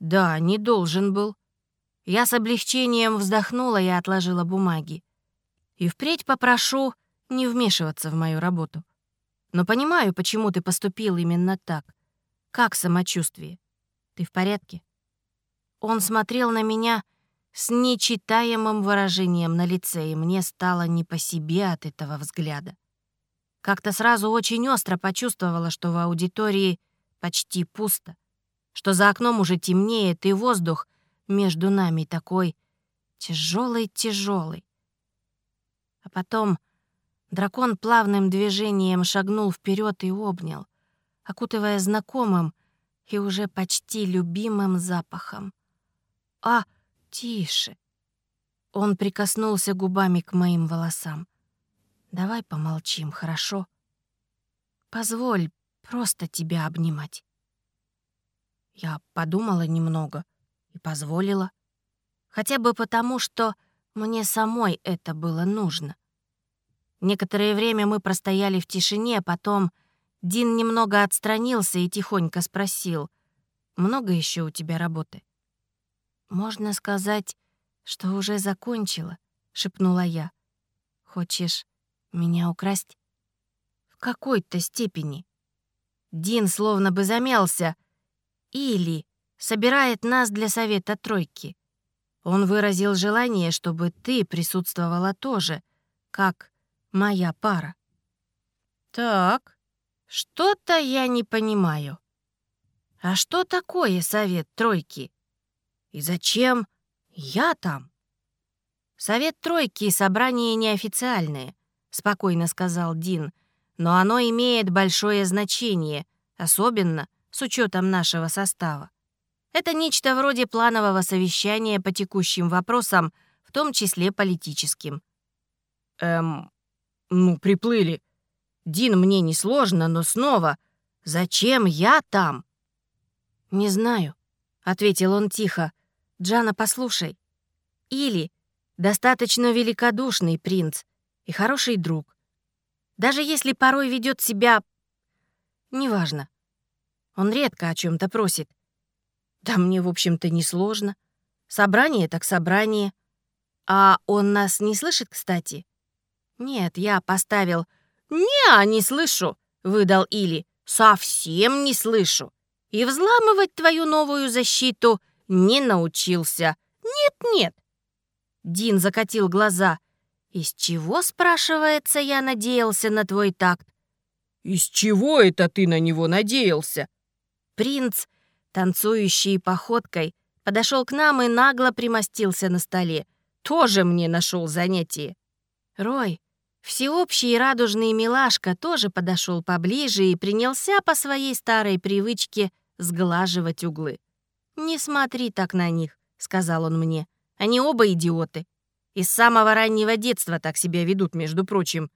«Да, не должен был». Я с облегчением вздохнула и отложила бумаги. «И впредь попрошу не вмешиваться в мою работу. Но понимаю, почему ты поступил именно так. Как самочувствие? Ты в порядке?» Он смотрел на меня с нечитаемым выражением на лице, и мне стало не по себе от этого взгляда. Как-то сразу очень остро почувствовала, что в аудитории почти пусто, что за окном уже темнеет, и воздух между нами такой тяжелый-тяжелый. А потом дракон плавным движением шагнул вперед и обнял, окутывая знакомым и уже почти любимым запахом. «А, тише!» Он прикоснулся губами к моим волосам. «Давай помолчим, хорошо? Позволь просто тебя обнимать». Я подумала немного и позволила. Хотя бы потому, что мне самой это было нужно. Некоторое время мы простояли в тишине, потом Дин немного отстранился и тихонько спросил, «Много еще у тебя работы?» «Можно сказать, что уже закончила», — шепнула я. «Хочешь меня украсть?» В какой-то степени. Дин словно бы замялся. Или собирает нас для совета тройки. Он выразил желание, чтобы ты присутствовала тоже, как моя пара. Так, что-то я не понимаю. А что такое совет тройки? И зачем я там? Совет тройки — собрание неофициальное, спокойно сказал Дин, но оно имеет большое значение, особенно с учетом нашего состава. Это нечто вроде планового совещания по текущим вопросам, в том числе политическим. Эм, ну, приплыли. Дин, мне несложно, но снова, зачем я там? Не знаю, ответил он тихо. Джана, послушай. Или достаточно великодушный принц и хороший друг. Даже если порой ведет себя... Неважно. Он редко о чем то просит. Да мне, в общем-то, не сложно. Собрание так собрание. А он нас не слышит, кстати? Нет, я поставил. «Не, не слышу», — выдал Или. «Совсем не слышу. И взламывать твою новую защиту не научился. Нет-нет». Дин закатил глаза. «Из чего, спрашивается, я надеялся на твой такт?» «Из чего это ты на него надеялся?» Принц танцующей походкой, подошел к нам и нагло примостился на столе. Тоже мне нашел занятие. Рой, всеобщий радужный милашка, тоже подошел поближе и принялся по своей старой привычке сглаживать углы. «Не смотри так на них», — сказал он мне. «Они оба идиоты. И с самого раннего детства так себя ведут, между прочим».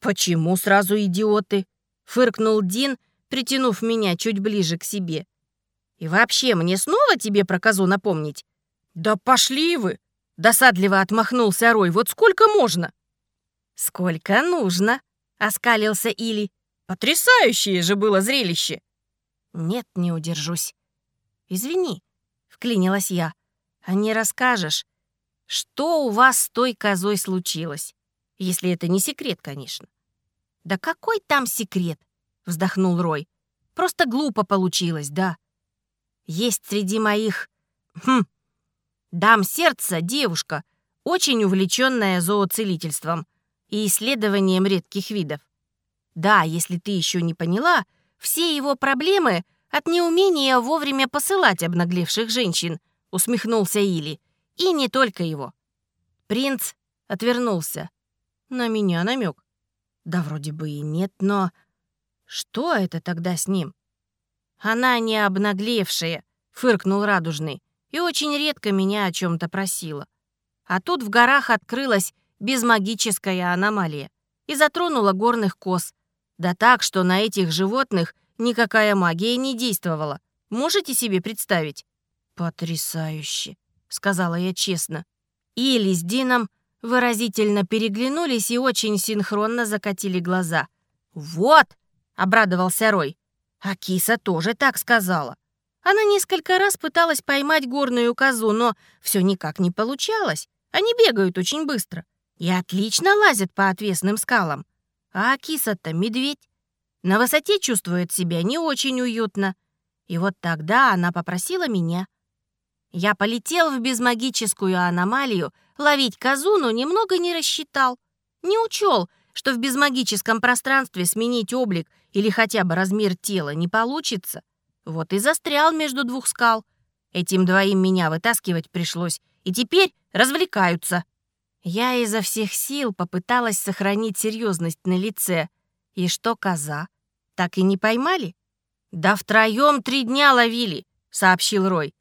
«Почему сразу идиоты?» — фыркнул Дин, притянув меня чуть ближе к себе. И вообще, мне снова тебе про козу напомнить? Да пошли вы! Досадливо отмахнулся Рой. Вот сколько можно? Сколько нужно, оскалился Или. Потрясающее же было зрелище. Нет, не удержусь. Извини, вклинилась я. А не расскажешь, что у вас с той козой случилось? Если это не секрет, конечно. Да какой там секрет? Вздохнул Рой. Просто глупо получилось, да. Есть среди моих... Хм... Дам сердца девушка, очень увлеченная зооцелительством и исследованием редких видов. Да, если ты еще не поняла, все его проблемы от неумения вовремя посылать обнаглевших женщин, усмехнулся Или. И не только его. Принц отвернулся. На меня намек. Да вроде бы и нет, но... Что это тогда с ним? «Она не обнаглевшая», — фыркнул Радужный, «и очень редко меня о чем то просила. А тут в горах открылась безмагическая аномалия и затронула горных коз. Да так, что на этих животных никакая магия не действовала. Можете себе представить?» «Потрясающе», — сказала я честно. Или с Дином выразительно переглянулись и очень синхронно закатили глаза. «Вот!» — обрадовался Рой. А киса тоже так сказала. Она несколько раз пыталась поймать горную козу, но все никак не получалось. Они бегают очень быстро и отлично лазят по отвесным скалам. А киса-то медведь. На высоте чувствует себя не очень уютно. И вот тогда она попросила меня. Я полетел в безмагическую аномалию ловить козу, но немного не рассчитал. Не учел, что в безмагическом пространстве сменить облик или хотя бы размер тела не получится. Вот и застрял между двух скал. Этим двоим меня вытаскивать пришлось, и теперь развлекаются. Я изо всех сил попыталась сохранить серьезность на лице. И что, коза? Так и не поймали? Да втроем три дня ловили, сообщил Рой.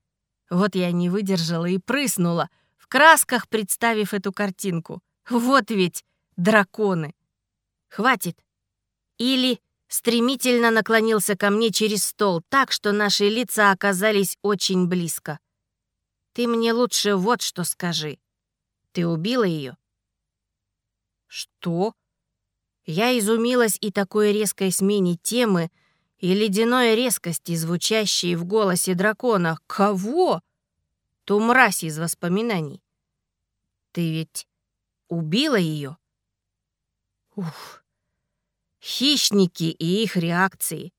Вот я не выдержала и прыснула, в красках представив эту картинку. Вот ведь драконы. Хватит. Или стремительно наклонился ко мне через стол так, что наши лица оказались очень близко. Ты мне лучше вот что скажи. Ты убила ее? Что? Я изумилась и такой резкой смене темы, и ледяной резкости, звучащей в голосе дракона. Кого? Ту мразь из воспоминаний. Ты ведь убила ее? Ух. Хищники и их реакции.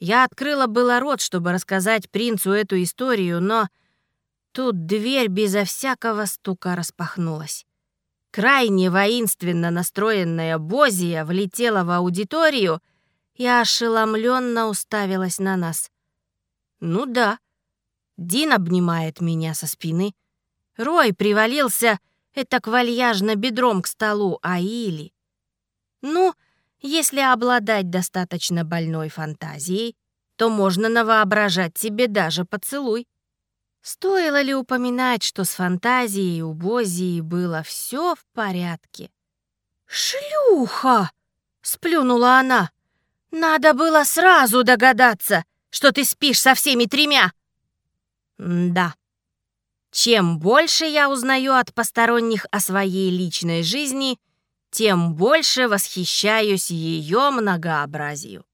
Я открыла было рот, чтобы рассказать принцу эту историю, но тут дверь безо всякого стука распахнулась. Крайне воинственно настроенная Бозия влетела в аудиторию и ошеломленно уставилась на нас. Ну да, Дин обнимает меня со спины. Рой привалился это вальяжно бедром к столу, а Или... Ну, если обладать достаточно больной фантазией, то можно навоображать себе даже поцелуй. Стоило ли упоминать, что с фантазией у Бозии было все в порядке? «Шлюха!» — сплюнула она. «Надо было сразу догадаться, что ты спишь со всеми тремя!» «Да. Чем больше я узнаю от посторонних о своей личной жизни, тем больше восхищаюсь ее многообразию.